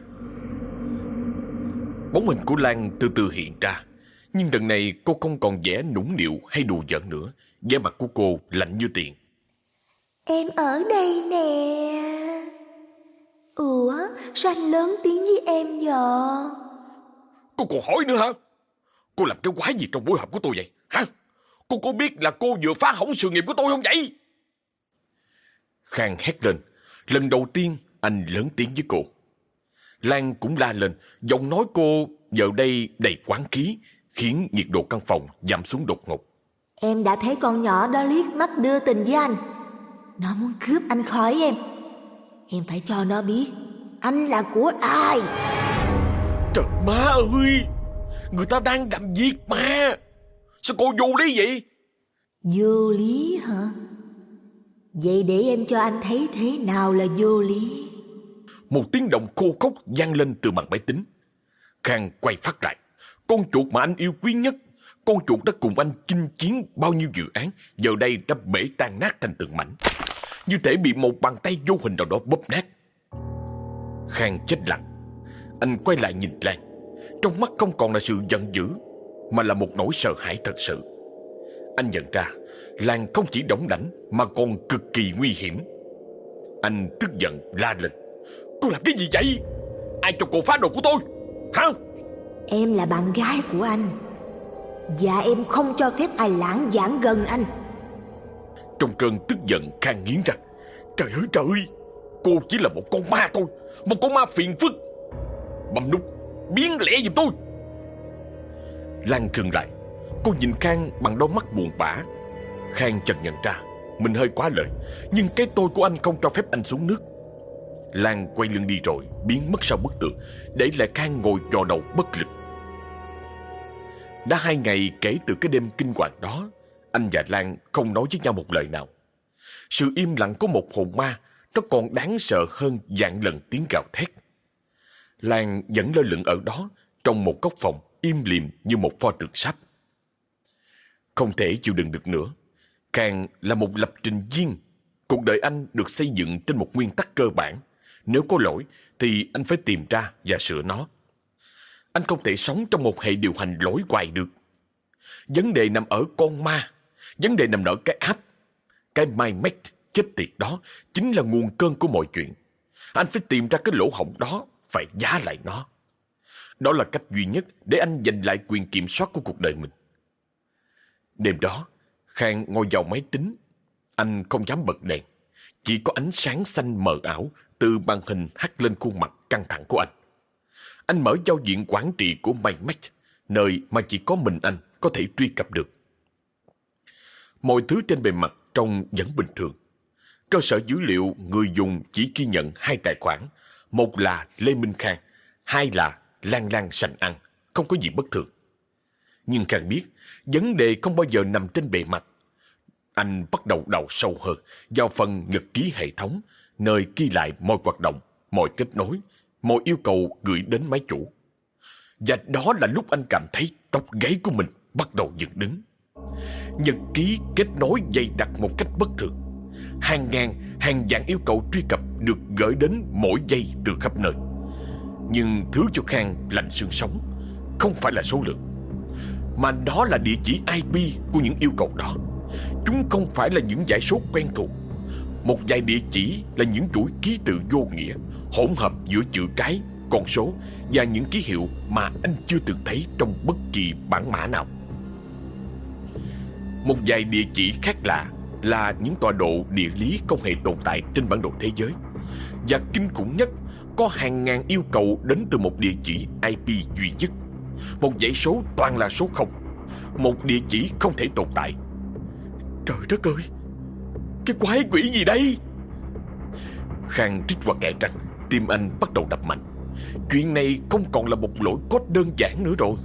Bóng hình của Lan từ từ hiện ra. Nhưng lần này cô không còn vẻ nũng nịu hay đùa giỡn nữa. vẻ mặt của cô lạnh như tiền. Em ở đây nè. Ủa, sao anh lớn tiếng với em giờ? Cô còn hỏi nữa hả? Cô làm cái quái gì trong buổi họp của tôi vậy? Hả? Cô có biết là cô vừa phá hỏng sự nghiệp của tôi không vậy? Khang hét lên. Lần đầu tiên anh lớn tiếng với cô. Lan cũng la lên. Giọng nói cô giờ đây đầy quán khí, khiến nhiệt độ căn phòng giảm xuống đột ngột. Em đã thấy con nhỏ đó liếc mắt đưa tình với anh. Nó muốn cướp anh khỏi em. Em phải cho nó biết anh là của ai. Trời má ơi! Người ta đang làm việc mà! Sao cô vô lý vậy? Vô lý hả? Vậy để em cho anh thấy thế nào là vô lý. Một tiếng động khô khốc vang lên từ màn máy tính. Khang quay phát lại. Con chuột mà anh yêu quý nhất, con chuột đã cùng anh chinh chiến bao nhiêu dự án, giờ đây đã bể tan nát thành từng mảnh. Như thể bị một bàn tay vô hình nào đó bóp nát. Khang chết lặng. Anh quay lại nhìn Lan. Trong mắt không còn là sự giận dữ mà là một nỗi sợ hãi thật sự. Anh nhận ra Lan không chỉ đóng đảnh mà còn cực kỳ nguy hiểm. Anh tức giận la lên. Cô làm cái gì vậy? Ai cho cô phá đồ của tôi? Hả? Em là bạn gái của anh. Và em không cho phép ai lãng giảng gần anh. Trong cơn tức giận Khang nghiến răng. Trời ơi trời! Cô chỉ là một con ma thôi. Một con ma phiền phức. Bấm nút, biến lẻ giùm tôi. Lan khừng lại. Cô nhìn Khang bằng đôi mắt buồn bã. Khang chợt nhận ra, Mình hơi quá lời, Nhưng cái tôi của anh không cho phép anh xuống nước. Lan quay lưng đi rồi, Biến mất sau bức tường, Để lại Khang ngồi trò đầu bất lực. Đã hai ngày kể từ cái đêm kinh hoàng đó, Anh và Lan không nói với nhau một lời nào. Sự im lặng của một hồn ma, Nó còn đáng sợ hơn dạng lần tiếng gào thét. Lan vẫn lơ lửng ở đó, Trong một góc phòng im lìm như một pho tượng sắp Không thể chịu đựng được nữa Khang là một lập trình viên Cuộc đời anh được xây dựng trên một nguyên tắc cơ bản. Nếu có lỗi, thì anh phải tìm ra và sửa nó. Anh không thể sống trong một hệ điều hành lỗi hoài được. Vấn đề nằm ở con ma. Vấn đề nằm ở cái áp. Cái MyMate chết tiệt đó chính là nguồn cơn của mọi chuyện. Anh phải tìm ra cái lỗ hổng đó, phải giá lại nó. Đó là cách duy nhất để anh giành lại quyền kiểm soát của cuộc đời mình. Đêm đó, Khang ngồi vào máy tính anh không dám bật đèn. Chỉ có ánh sáng xanh mờ ảo từ màn hình hắt lên khuôn mặt căng thẳng của anh. Anh mở giao diện quản trị của MyMac, nơi mà chỉ có mình anh có thể truy cập được. Mọi thứ trên bề mặt trông vẫn bình thường. Cơ sở dữ liệu người dùng chỉ ghi nhận hai tài khoản. Một là Lê Minh Khang, hai là Lan Lan Sành Ăn, không có gì bất thường. Nhưng càng biết, vấn đề không bao giờ nằm trên bề mặt anh bắt đầu đào sâu hơn vào phần nhật ký hệ thống, nơi ghi lại mọi hoạt động, mọi kết nối, mọi yêu cầu gửi đến máy chủ. Và đó là lúc anh cảm thấy tóc gáy của mình bắt đầu dựng đứng. Nhật ký kết nối dày đặc một cách bất thường. Hàng ngàn, hàng vạn yêu cầu truy cập được gửi đến mỗi giây từ khắp nơi. Nhưng thứ cho Khang lạnh xương sống. Không phải là số lượng, mà đó là địa chỉ IP của những yêu cầu đó. Chúng không phải là những giải số quen thuộc. Một vài địa chỉ là những chuỗi ký tự vô nghĩa Hỗn hợp giữa chữ cái, con số Và những ký hiệu mà anh chưa từng thấy trong bất kỳ bản mã nào. Một vài địa chỉ khác lạ là những tọa độ địa lý không hề tồn tại trên bản đồ thế giới. Và kinh khủng nhất có hàng ngàn yêu cầu đến từ một địa chỉ IP duy nhất. Một dãy số toàn là số không. Một địa chỉ không thể tồn tại. Trời đất ơi! Cái quái quỷ gì đây? Khang trích qua kẻ trách, Tim anh bắt đầu đập mạnh. Chuyện này không còn là một lỗi code đơn giản nữa rồi.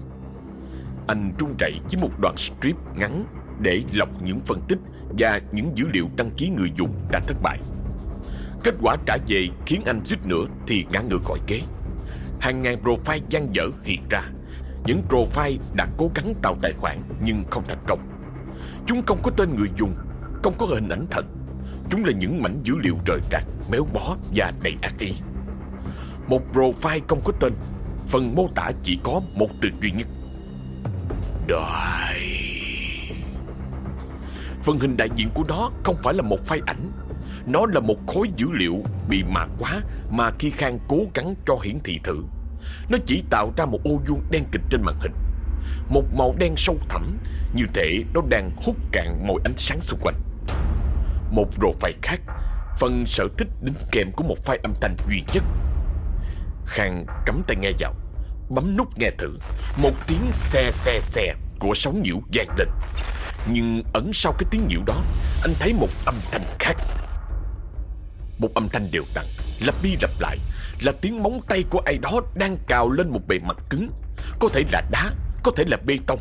Anh trung chạy với một đoạn strip ngắn Để lọc những phân tích Và những dữ liệu đăng ký người dùng đã thất bại. Kết quả trả về khiến anh suýt nữa thì ngã ngựa khỏi ghế Hàng ngàn profile gian dở hiện ra Những profile đã cố gắng tạo tài khoản nhưng không thành công Chúng không có tên người dùng, không có hình ảnh thật. Chúng là những mảnh dữ liệu rời rạc, méo mó và đầy ác ý. Một profile không có tên, phần mô tả chỉ có một từ duy nhất. Đời. Phần hình đại diện của nó không phải là một file ảnh. Nó là một khối dữ liệu bị mạ quá mà khi Khang cố gắng cho hiển thị thử. Nó chỉ tạo ra một ô vuông đen kịch trên màn hình. Một màu đen sâu thẳm, Như thể nó đang hút cạn mọi ánh sáng xung quanh. Một rổ phai khác, Phần sở thích đính kèm của một file âm thanh duy nhất. Khang cắm tay nghe vào, Bấm nút nghe thử. Một tiếng xe xe xe của sóng nhiễu vang lên. Nhưng ẩn sau cái tiếng nhiễu đó, Anh thấy một âm thanh khác. Một âm thanh đều đặn Lặp đi lặp lại Là tiếng móng tay của ai đó đang cào lên một bề mặt cứng Có thể là đá có thể là bê tông.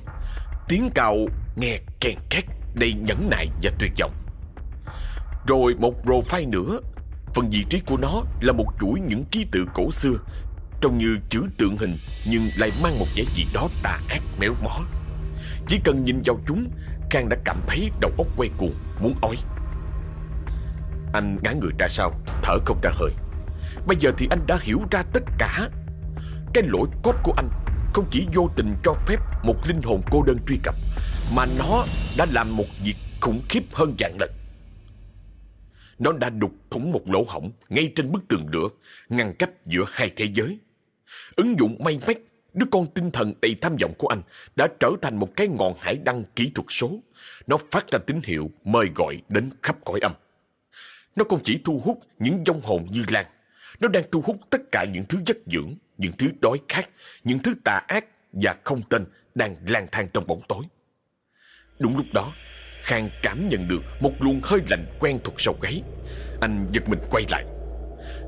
Tiếng cào nghe kèn két đầy nhẫn nại và tuyệt vọng. Rồi một profile nữa, phần vị trí của nó là một chuỗi những ký tự cổ xưa, trông như chữ tượng hình nhưng lại mang một vẻ gì đó tà ác méo mó. Chỉ cần nhìn vào chúng, Khang đã cảm thấy đầu óc quay cuồng, muốn ói. Anh ngã người ra sau, thở không ra hơi. Bây giờ thì anh đã hiểu ra tất cả. Cái lỗi cốt của anh không chỉ vô tình cho phép một linh hồn cô đơn truy cập, mà nó đã làm một việc khủng khiếp hơn dạng lần. Nó đã đục thủng một lỗ hổng ngay trên bức tường lửa, ngăn cách giữa hai thế giới. Ứng dụng may mắn đứa con tinh thần đầy tham vọng của anh đã trở thành một cái ngọn hải đăng kỹ thuật số. Nó phát ra tín hiệu mời gọi đến khắp cõi âm. Nó không chỉ thu hút những dông hồn như Lan, nó đang thu hút tất cả những thứ chất dưỡng, những thứ đói khát, những thứ tà ác và không tên đang lang thang trong bóng tối. Đúng lúc đó, Khang cảm nhận được một luồng hơi lạnh quen thuộc sau gáy. Anh giật mình quay lại.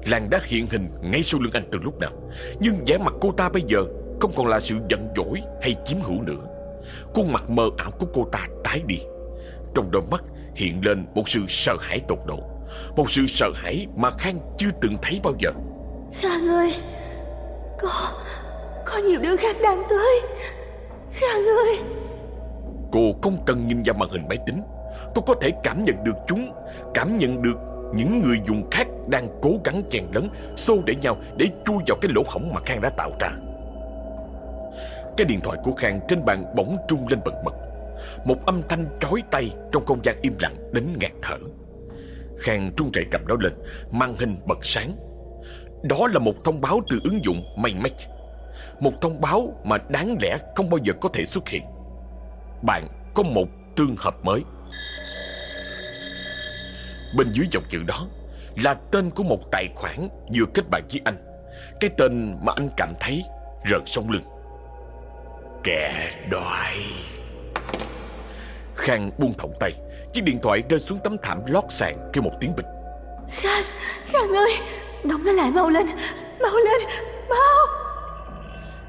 Lan đã hiện hình ngay sau lưng anh từ lúc nào Nhưng vẻ mặt cô ta bây giờ Không còn là sự giận dỗi hay chiếm hữu nữa Khuôn mặt mờ ảo của cô ta tái đi Trong đôi mắt hiện lên một sự sợ hãi tột độ một sự sợ hãi mà Khang chưa từng thấy bao giờ. Khang ơi Có Có nhiều đứa khác đang tới. Khang ơi. Cô không cần nhìn vào màn hình máy tính. Cô có thể cảm nhận được chúng Cảm nhận được những người dùng khác đang cố gắng chèn lấn xô đẩy nhau để chui vào cái lỗ hổng mà Khang đã tạo ra. Cái điện thoại của Khang trên bàn bỗng trung lên bật bật. Một âm thanh chói tay trong không gian im lặng đến ngạt thở Khang trung chạy cầm nó lên Màn hình bật sáng. Đó là một thông báo từ ứng dụng Maymake Một thông báo mà đáng lẽ không bao giờ có thể xuất hiện. Bạn có một tương hợp mới. Bên dưới dòng chữ đó Là tên của một tài khoản vừa kết bạn với anh. Cái tên mà anh cảm thấy rợn sống lưng. Kẻ đoại Khang buông thõng tay Chiếc điện thoại rơi xuống tấm thảm lót sàn kêu một tiếng bịch. Khang Khang ơi Đóng nó lại mau lên Mau lên Mau.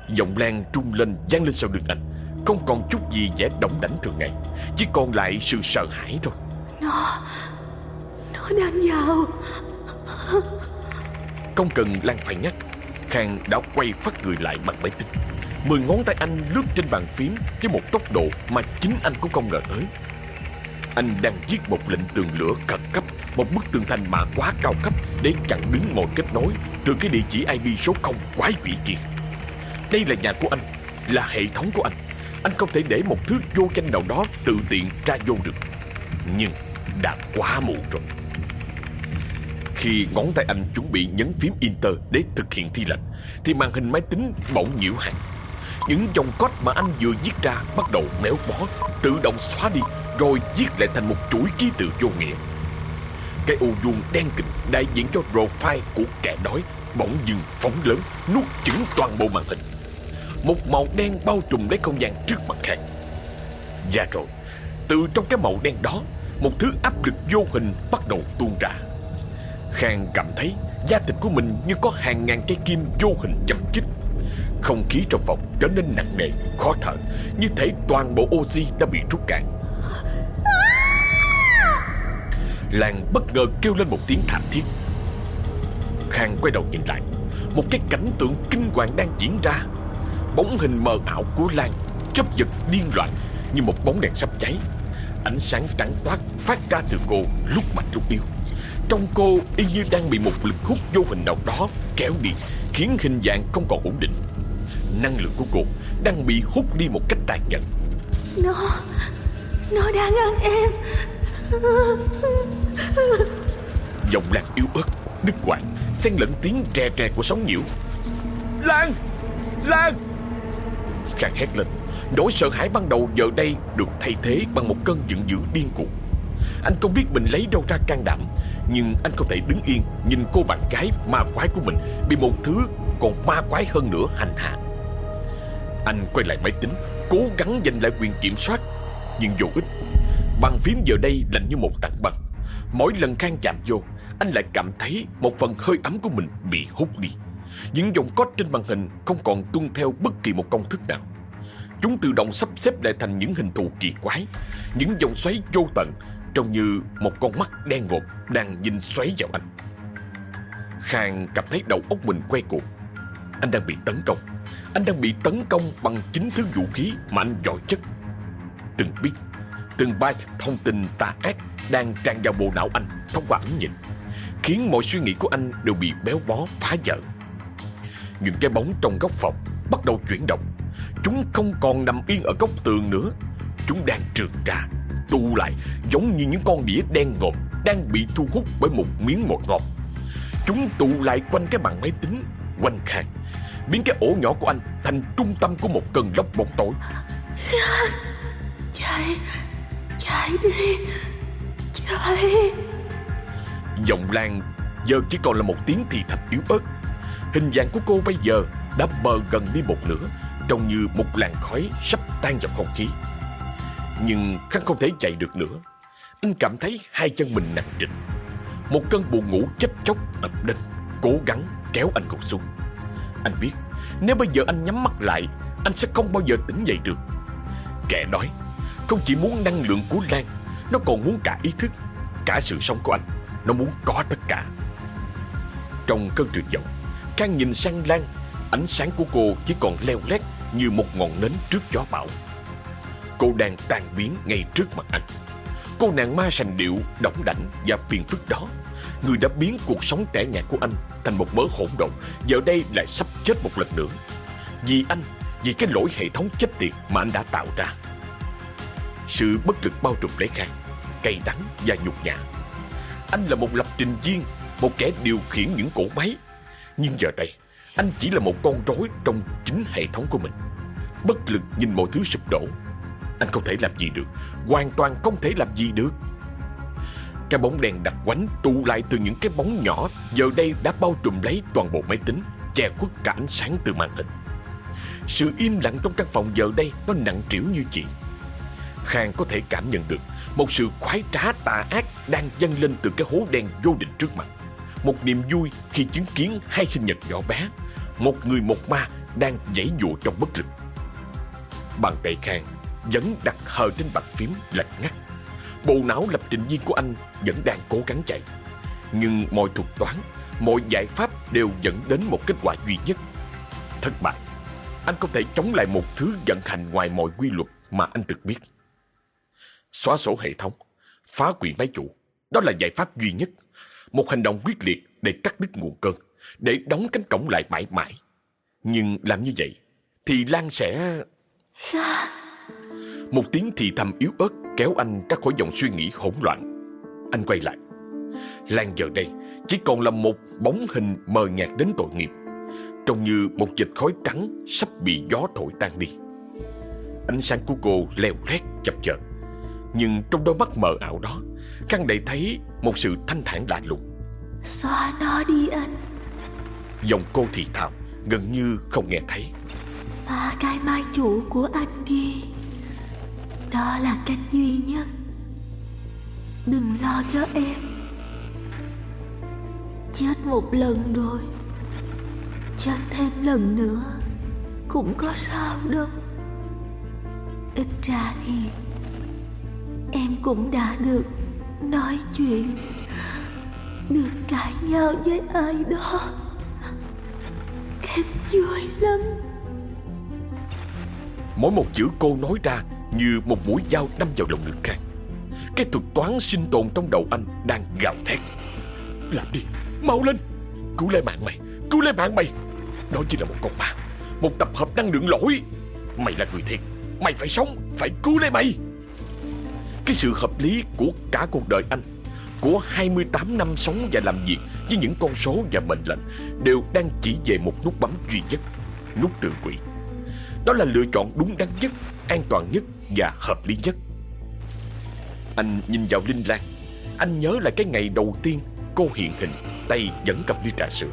Giọng lan trung lên vang lên sau lưng anh. Không còn chút gì vẻ động đảnh thường ngày. Chỉ còn lại sự sợ hãi thôi. Nó Nó đang vào Không cần Lan phải nhắc Khang đã quay phát người lại bằng máy tính. Mười ngón tay anh lướt trên bàn phím Với một tốc độ mà chính anh cũng không ngờ tới anh đang viết một lệnh tường lửa khẩn cấp, Một bức tường thành mã quá cao cấp Để chặn đứng mọi kết nối Từ cái địa chỉ IP số 0 quái vị kia. Đây là nhà của anh, Là hệ thống của anh. Anh không thể để một thứ vô danh nào đó Tự tiện ra vô được. Nhưng đã quá muộn rồi. Khi ngón tay anh chuẩn bị nhấn phím Enter để thực hiện thi lệnh, Thì màn hình máy tính bỗng nhiễu hẳn. Những dòng code mà anh vừa viết ra bắt đầu méo mó, Tự động xóa đi, Rồi viết lại thành một chuỗi ký tự vô nghĩa. Cái ô vuông đen kịch đại diện cho profile của kẻ đói Bỗng dừng phóng lớn, nuốt chửng toàn bộ màn hình. Một màu đen bao trùm lấy không gian trước mặt khác Và rồi, Từ trong cái màu đen đó, Một thứ áp lực vô hình bắt đầu tuôn ra. Khang cảm thấy da thịt của mình như có hàng ngàn cây kim vô hình chậm chích. Không khí trong phòng trở nên nặng nề, khó thở, như thể toàn bộ oxy đã bị rút cạn. Lan bất ngờ kêu lên một tiếng thảm thiết. Khang quay đầu nhìn lại, một cái cảnh tượng kinh hoàng đang diễn ra. Bóng hình mờ ảo của Lan chớp giật điên loạn như một bóng đèn sắp cháy. Ánh sáng trắng toát phát ra từ cô lúc mạnh lúc yếu. Trong cô y như đang bị một lực hút vô hình nào đó kéo đi Khiến hình dạng không còn ổn định Năng lượng của cô đang bị hút đi một cách tàn nhẫn. Nó Nó đang ăn em. Giọng Lan yếu ớt Đứt quãng Xen lẫn tiếng tre tre của sóng nhiễu. Lan Lan! Khang hét lên Nỗi sợ hãi ban đầu giờ đây được thay thế bằng một cơn giận dữ điên cuồng. Anh không biết mình lấy đâu ra can đảm Nhưng anh không thể đứng yên Nhìn cô bạn gái ma quái của mình Bị một thứ còn ma quái hơn nữa hành hạ anh quay lại máy tính, Cố gắng giành lại quyền kiểm soát. Nhưng vô ích, Bàn phím giờ đây lạnh như một tảng băng. Mỗi lần Khang chạm vô, Anh lại cảm thấy một phần hơi ấm của mình bị hút đi. Những dòng code trên màn hình Không còn tuân theo bất kỳ một công thức nào. Chúng tự động sắp xếp lại thành những hình thù kỳ quái, Những dòng xoáy vô tận, Trông như một con mắt đen ngột Đang nhìn xoáy vào anh. Khang cảm thấy đầu óc mình quay cuồng. Anh đang bị tấn công. Anh đang bị tấn công bằng chính thứ vũ khí Mà anh giỏi chất. Từng biết, Từng byte thông tin tà ác Đang tràn vào bộ não anh Thông qua ánh nhìn, Khiến mọi suy nghĩ của anh đều bị béo bó, phá vỡ. Những cái bóng trong góc phòng Bắt đầu chuyển động. Chúng không còn nằm yên ở góc tường nữa. Chúng đang trượt ra Tụ lại, giống như những con đĩa đen ngòm Đang bị thu hút bởi một miếng một ngọt. Chúng tụ lại quanh cái bàn máy tính, Quanh Khang. Biến cái ổ nhỏ của anh thành trung tâm của một cơn lốc bóng tối. Chạy Chạy đi Chạy. Giọng Lan giờ chỉ còn là một tiếng thì thầm yếu ớt. Hình dạng của cô bây giờ đã mờ gần đi một nửa Trông như một làn khói sắp tan vào không khí. Nhưng Khang không thể chạy được nữa. Anh cảm thấy hai chân mình nặng trịch. Một cơn buồn ngủ chết chóc ập đến cố gắng kéo anh gục xuống. Anh biết, nếu bây giờ anh nhắm mắt lại, Anh sẽ không bao giờ tỉnh dậy được. Kẻ đói Không chỉ muốn năng lượng của Lan, Nó còn muốn cả ý thức, Cả sự sống của anh. Nó muốn có tất cả. Trong cơn tuyệt vọng, Khang nhìn sang Lan. Ánh sáng của cô chỉ còn leo lét Như một ngọn nến trước gió bão. Cô đang tan biến ngay trước mặt anh. Cô nàng ma sành điệu Đỏng đảnh và phiền phức đó. Người đã biến cuộc sống tẻ nhạt của anh Thành một mớ hỗn độn. Giờ đây lại sắp chết một lần nữa. Vì anh, Vì cái lỗi hệ thống chết tiệt mà anh đã tạo ra. Sự bất lực bao trùm lấy Khang, Cay đắng và nhục nhã. Anh là một lập trình viên, Một kẻ điều khiển những cỗ máy. Nhưng giờ đây, Anh chỉ là một con rối trong chính hệ thống của mình. Bất lực nhìn mọi thứ sụp đổ. Anh không thể làm gì được, Hoàn toàn không thể làm gì được cái bóng đèn đặc quánh tụ lại từ những cái bóng nhỏ giờ đây đã bao trùm lấy toàn bộ máy tính, che khuất cả ánh sáng từ màn hình. Sự im lặng trong căn phòng giờ đây nó nặng trĩu như chị. Khang có thể cảm nhận được một sự khoái trá tà ác đang dâng lên từ cái hố đen vô định trước mặt. Một niềm vui khi chứng kiến hai sinh nhật nhỏ bé, một người một ma đang giãy dụa trong bất lực. Bàn tay Khang vẫn đặt hờ trên bàn phím lạnh ngắt Bộ não lập trình viên của anh vẫn đang cố gắng chạy. Nhưng mọi thuật toán, mọi giải pháp đều dẫn đến một kết quả duy nhất. Thất bại. Anh không thể chống lại một thứ vận hành ngoài mọi quy luật mà anh từng biết. Xóa sổ hệ thống, phá hủy máy chủ. Đó là giải pháp duy nhất. Một hành động quyết liệt để cắt đứt nguồn cơn, để đóng cánh cổng lại mãi mãi. Nhưng làm như vậy, thì Lan sẽ... Một tiếng thì thầm yếu ớt kéo anh ra khỏi dòng suy nghĩ hỗn loạn. Anh quay lại. Lan giờ đây chỉ còn là một bóng hình mờ nhạt đến tội nghiệp, trông như một dịch khói trắng sắp bị gió thổi tan đi. Ánh sáng của cô leo lét chập chờn, nhưng trong đôi mắt mờ ảo đó, Khang đầy thấy một sự thanh thản lạ lùng. Xóa nó đi anh. Giọng cô thì thào, gần như không nghe thấy. Phá cái mai chủ của anh đi. Đó là cách duy nhất. Đừng lo cho em. Chết một lần rồi. Chết thêm lần nữa. Cũng có sao đâu. Ít ra thì Em cũng đã được Nói chuyện Được cãi nhau với ai đó. Em vui lắm. Mỗi một chữ cô nói ra như một mũi dao đâm vào lòng ngực Khang. Cái thuật toán sinh tồn trong đầu anh đang gào thét. Làm đi, mau lên, cứu lấy mạng mày, cứu lấy mạng mày. Đó chỉ là một con ma, một tập hợp năng lượng lỗi. Mày là người thiệt, mày phải sống, phải cứu lấy mày. Cái sự hợp lý của cả cuộc đời anh của 28 năm sống và làm việc với những con số và mệnh lệnh đều đang chỉ về một nút bấm duy nhất, nút tự quỷ. Đó là lựa chọn đúng đắn nhất, an toàn nhất và hợp lý nhất. Anh nhìn vào Linh Lan. Anh nhớ là cái ngày đầu tiên cô hiện hình, tay vẫn cầm ly trà sữa.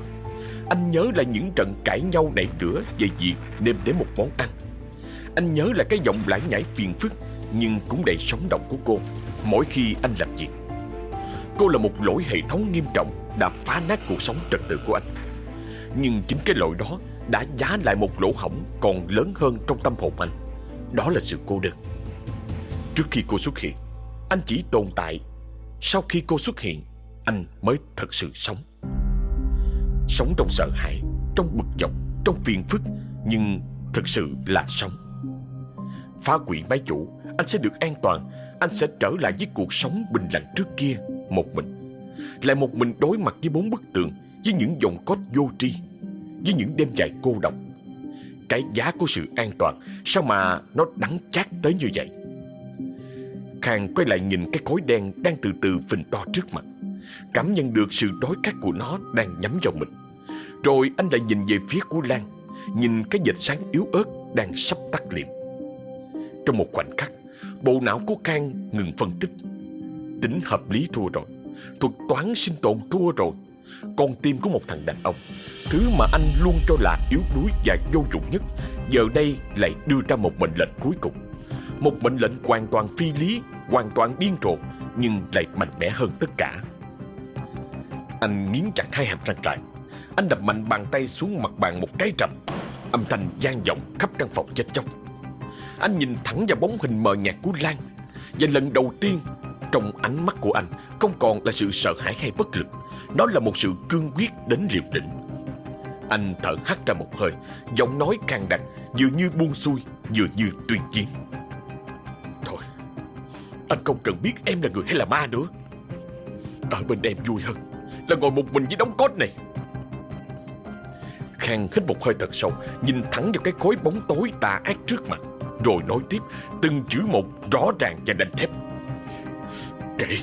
Anh nhớ là những trận cãi nhau nảy lửa về việc nêm đến một món ăn. Anh nhớ là cái giọng lải nhải phiền phức nhưng cũng đầy sống động của cô mỗi khi anh làm việc. Cô là một lỗi hệ thống nghiêm trọng đã phá nát cuộc sống trật tự của anh. Nhưng chính cái lỗi đó đã giá lại một lỗ hổng còn lớn hơn trong tâm hồn anh. Đó là sự cô đơn. Trước khi cô xuất hiện, anh chỉ tồn tại. Sau khi cô xuất hiện, anh mới thật sự sống. Sống trong sợ hãi, trong bực dọc, trong phiền phức, nhưng thực sự là sống. Phá quỷ máy chủ, anh sẽ được an toàn, anh sẽ trở lại với cuộc sống bình lặng trước kia, một mình. Lại một mình đối mặt với bốn bức tường, với những dòng cốt vô tri, với những đêm dài cô độc. Cái giá của sự an toàn sao mà nó đắng chát tới như vậy? Khang quay lại nhìn cái khối đen đang từ từ phình to trước mặt. Cảm nhận được sự đói khát của nó đang nhắm vào mình. Rồi anh lại nhìn về phía của Lan, nhìn cái dịch sáng yếu ớt đang sắp tắt liệm. Trong một khoảnh khắc, bộ não của Khang ngừng phân tích. Tính hợp lý thua rồi, thuật toán sinh tồn thua rồi. Con tim của một thằng đàn ông. Thứ mà anh luôn cho là yếu đuối và vô dụng nhất, Giờ đây lại đưa ra một mệnh lệnh cuối cùng. Một mệnh lệnh hoàn toàn phi lý, Hoàn toàn điên rồ, Nhưng lại mạnh mẽ hơn tất cả. Anh nghiến chặt hai hàm răng lại. Anh đập mạnh bàn tay xuống mặt bàn một cái trầm Âm thanh gian vọng khắp căn phòng chết chóc. Anh nhìn thẳng vào bóng hình mờ nhạt của Lan. Và lần đầu tiên, Trong ánh mắt của anh, Không còn là sự sợ hãi hay bất lực. Đó là một sự cương quyết đến liều lĩnh Anh thở hắt ra một hơi, Giọng nói càng đặc dường như buông xuôi dường như tuyên chiến. Thôi, Anh không cần biết em là người hay là ma nữa. Ở bên em vui hơn, Là ngồi một mình với đống cốt này. Khang hít một hơi thật sâu, Nhìn thẳng vào cái khối bóng tối tà ác trước mặt, Rồi nói tiếp, Từng chữ một rõ ràng và đành thép. Kệ,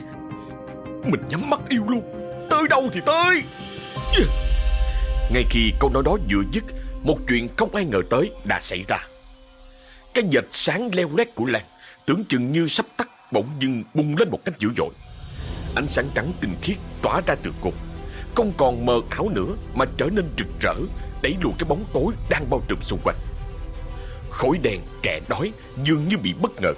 Mình nhắm mắt yêu luôn. Tới đâu thì tới. Ngay khi câu nói đó vừa dứt, Một chuyện không ai ngờ tới đã xảy ra. Cái dệt sáng leo lét của Lan Tưởng chừng như sắp tắt, Bỗng dưng bung lên một cách dữ dội. Ánh sáng trắng tinh khiết tỏa ra từ cột. Không còn mờ ảo nữa, Mà trở nên rực rỡ, Đẩy lùi cái bóng tối đang bao trùm xung quanh. Khối đèn, kẻ đói, Dường như bị bất ngờ.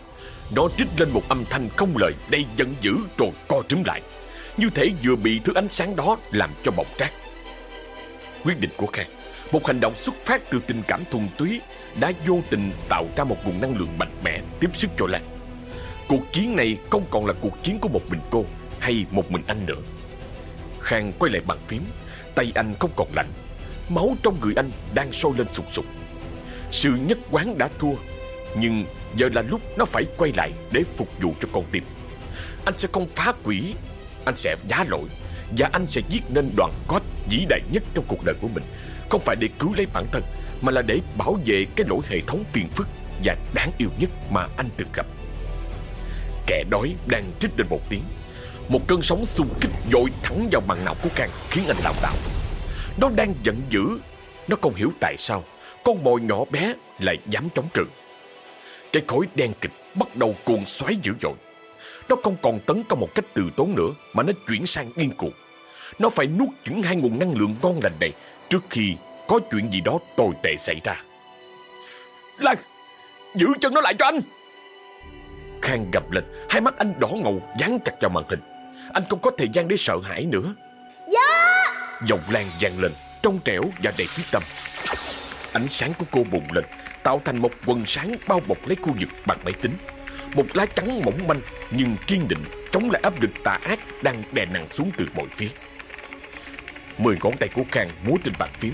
Nó trích lên một âm thanh không lời Đầy giận dữ rồi co trứng lại. Như thể vừa bị thứ ánh sáng đó Làm cho bọc rác Quyết định của Khang, Một hành động xuất phát từ tình cảm thuần túy, Đã vô tình tạo ra một nguồn năng lượng mạnh mẽ Tiếp sức cho Lan. Cuộc chiến này không còn là cuộc chiến của một mình cô Hay một mình anh nữa. Khang quay lại bàn phím, Tay anh không còn lạnh, Máu trong người anh đang sôi lên sục sục Sự nhất quán đã thua, Nhưng giờ là lúc nó phải quay lại Để phục vụ cho con tim. Anh sẽ không phá quỷ anh sẽ giá lỗi Và anh sẽ viết nên đoàn code vĩ đại nhất trong cuộc đời của mình. Không phải để cứu lấy bản thân, Mà là để bảo vệ cái lỗi hệ thống phiền phức Và đáng yêu nhất mà anh từng gặp. Kẻ đói đang trích lên một tiếng. Một cơn sóng xung kích dội thẳng vào màng não của Khang, Khiến anh lảo đảo Nó đang giận dữ, Nó không hiểu tại sao Con mồi nhỏ bé lại dám chống cự. Cái khối đen kịch bắt đầu cuồng xoáy dữ dội. Nó không còn tấn công một cách từ tốn nữa Mà nó chuyển sang điên cuồng. Nó phải nuốt chửng hai nguồn năng lượng ngon lành này Trước khi có chuyện gì đó tồi tệ xảy ra. Lan Giữ chân nó lại cho anh! Khang gầm lên Hai mắt anh đỏ ngầu dán chặt vào màn hình. Anh không có thời gian để sợ hãi nữa. Dạ! Giọng Lan vang lên Trong trẻo và đầy quyết tâm. Ánh sáng của cô bùng lên Tạo thành một quần sáng bao bọc lấy khu vực bằng máy tính một lá trắng mỏng manh Nhưng kiên định, Chống lại áp lực tà ác Đang đè nặng xuống từ mọi phía. Mười ngón tay của Khang múa trên bàn phím.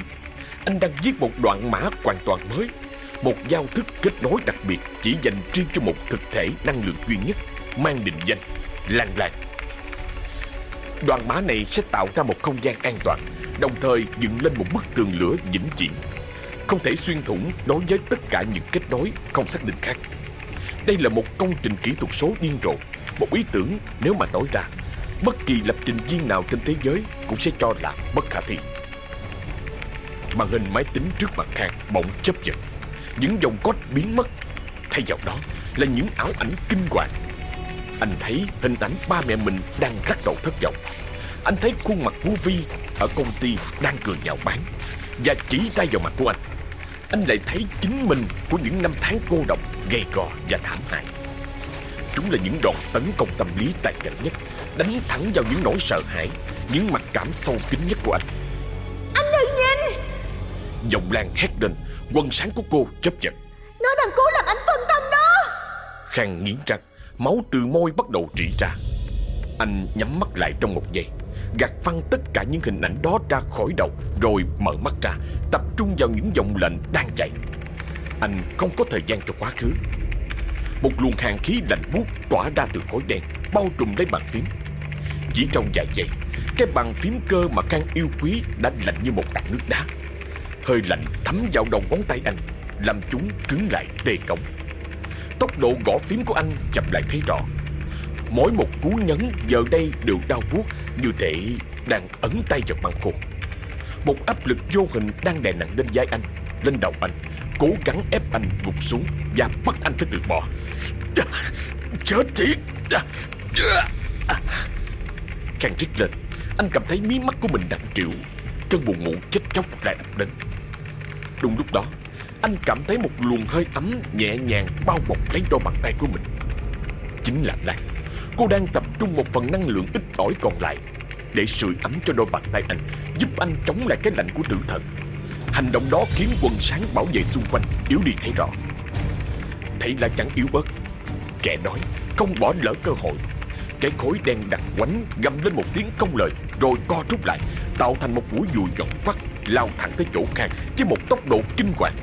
Anh đang viết một đoạn mã hoàn toàn mới, Một giao thức kết nối đặc biệt, Chỉ dành riêng cho một thực thể năng lượng duy nhất, Mang định danh Lan Lan. Đoàn mã này sẽ tạo ra một không gian an toàn, Đồng thời dựng lên một bức tường lửa vĩnh viễn, Không thể xuyên thủng đối với tất cả những kết nối không xác định khác. Đây là một công trình kỹ thuật số điên rồ. Một ý tưởng nếu mà nói ra, Bất kỳ lập trình viên nào trên thế giới Cũng sẽ cho là bất khả thi. Màn hình máy tính trước mặt Khang bỗng chấp giật Những dòng code biến mất. Thay vào đó là những ảo ảnh kinh hoàng. Anh thấy hình ảnh ba mẹ mình đang rắc đầu thất vọng. Anh thấy khuôn mặt của Vi ở công ty đang cười nhạo báng Và chỉ tay vào mặt của anh. Anh lại thấy chính mình của những năm tháng cô độc, gầy gò và thảm hại. Chúng là những đòn tấn công tâm lý tài nhẫn nhất Đánh thẳng vào những nỗi sợ hãi Những mặc cảm sâu kín nhất của anh. Anh đừng nhìn! Giọng Lan hét lên Quần sáng của cô chấp giật. Nó đang cố làm anh phân tâm đó! Khang nghiến răng Máu từ môi bắt đầu rỉ ra. Anh nhắm mắt lại trong một giây Gạt phăng tất cả những hình ảnh đó ra khỏi đầu, Rồi mở mắt ra, Tập trung vào những dòng lệnh đang chạy. Anh không có thời gian cho quá khứ. Một luồng hàng khí lạnh buốt tỏa ra từ khối đen, Bao trùm lấy bàn phím. Chỉ trong vài giây, Cái bàn phím cơ mà Khang yêu quý Đã lạnh như một tảng nước đá. Hơi lạnh thấm vào đầu ngón tay anh, Làm chúng cứng lại tê cống. Tốc độ gõ phím của anh chậm lại thấy rõ. Mỗi một cú nhấn giờ đây đều đau buốt Như thể đang ấn tay vào băng khô Một áp lực vô hình đang đè nặng lên vai anh, Lên đầu anh, Cố gắng ép anh gục xuống Và bắt anh phải từ bỏ. Chết thiệt Khang rít lên. Anh cảm thấy mí mắt của mình nặng trĩu. Cơn buồn ngủ chết chóc lại ập đến. Đúng lúc đó, Anh cảm thấy một luồng hơi ấm nhẹ nhàng bao bọc lấy đôi bàn tay của mình. Chính là Lan. Cô đang tập trung một phần năng lượng ít ỏi còn lại để sưởi ấm cho đôi bàn tay anh, giúp anh chống lại cái lạnh của tử thần. Hành động đó khiến quần sáng bảo vệ xung quanh yếu đi thấy rõ. Thấy là chẳng yếu bớt, kẻ nói không bỏ lỡ cơ hội. Cái khối đen đặc quánh gầm lên một tiếng công lời rồi co rút lại, tạo thành một mũi dùi nhọn quắt lao thẳng tới chỗ Khang với một tốc độ kinh hoàng.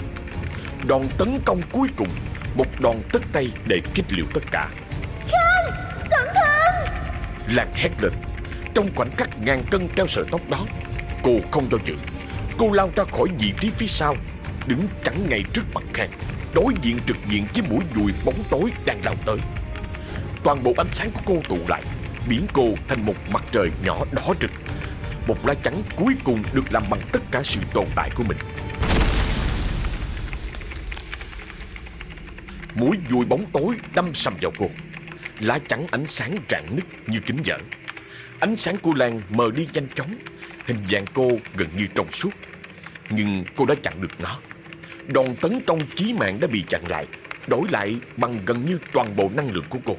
Đòn tấn công cuối cùng, một đòn tất tay để kích liều tất cả. Lan hét lên. Trong khoảnh khắc ngàn cân treo sợi tóc đó, cô không do dự. Cô lao ra khỏi vị trí phía sau, đứng chắn ngay trước mặt Khang, đối diện trực diện với mũi dùi bóng tối đang lao tới. Toàn bộ ánh sáng của cô tụ lại, biến cô thành một mặt trời nhỏ đỏ rực. Một lá chắn cuối cùng được làm bằng tất cả sự tồn tại của mình. Mũi dùi bóng tối đâm sầm vào cô. Lá chắn ánh sáng rạng nứt như kính vỡ. Ánh sáng của Lan mờ đi nhanh chóng, hình dạng cô gần như trong suốt. Nhưng cô đã chặn được nó. Đòn tấn công chí mạng đã bị chặn lại, đổi lại bằng gần như toàn bộ năng lượng của cô.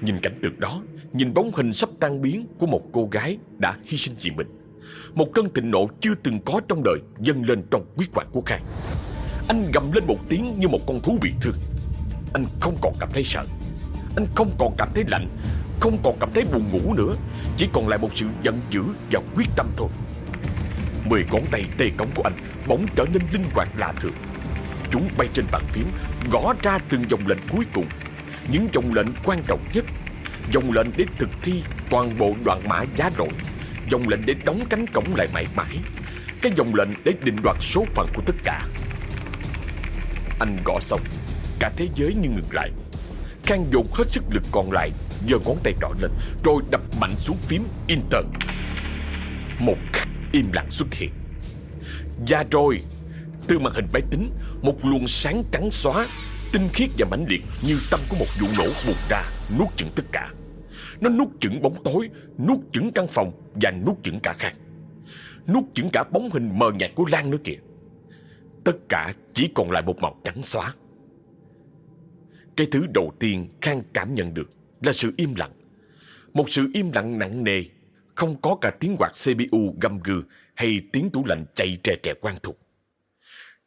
Nhìn cảnh tượng đó, nhìn bóng hình sắp tan biến của một cô gái đã hy sinh vì mình. Một cơn thịnh nộ chưa từng có trong đời dâng lên trong quyết quản của Khang. Anh gầm lên một tiếng như một con thú bị thương. Anh không còn cảm thấy sợ. Anh không còn cảm thấy lạnh, không còn cảm thấy buồn ngủ nữa, chỉ còn lại một sự giận dữ và quyết tâm thôi. Mười ngón tay tê cống của anh bỗng trở nên linh hoạt lạ thường. Chúng bay trên bàn phím, gõ ra từng dòng lệnh cuối cùng. Những dòng lệnh quan trọng nhất. Dòng lệnh để thực thi toàn bộ đoạn mã giá rồi, Dòng lệnh để đóng cánh cổng lại mãi mãi. Cái dòng lệnh để định đoạt số phận của tất cả. Anh gõ xong, cả thế giới như ngừng lại. Khang dồn hết sức lực còn lại, giơ ngón tay trỏ lên, rồi đập mạnh xuống phím Enter. Một khắc im lặng xuất hiện. Và rồi, từ màn hình máy tính, một luồng sáng trắng xóa, tinh khiết và mãnh liệt như tâm của một vụ nổ bùng ra, nuốt chửng tất cả. Nó nuốt chửng bóng tối, nuốt chửng căn phòng và nuốt chửng cả Khang. Nuốt chửng cả bóng hình mờ nhạt của Lan nữa kìa. Tất cả chỉ còn lại một màu trắng xóa. Cái thứ đầu tiên Khang cảm nhận được là sự im lặng. Một sự im lặng nặng nề, không có cả tiếng quạt CPU gầm gừ hay tiếng tủ lạnh chạy trè trè quen thuộc.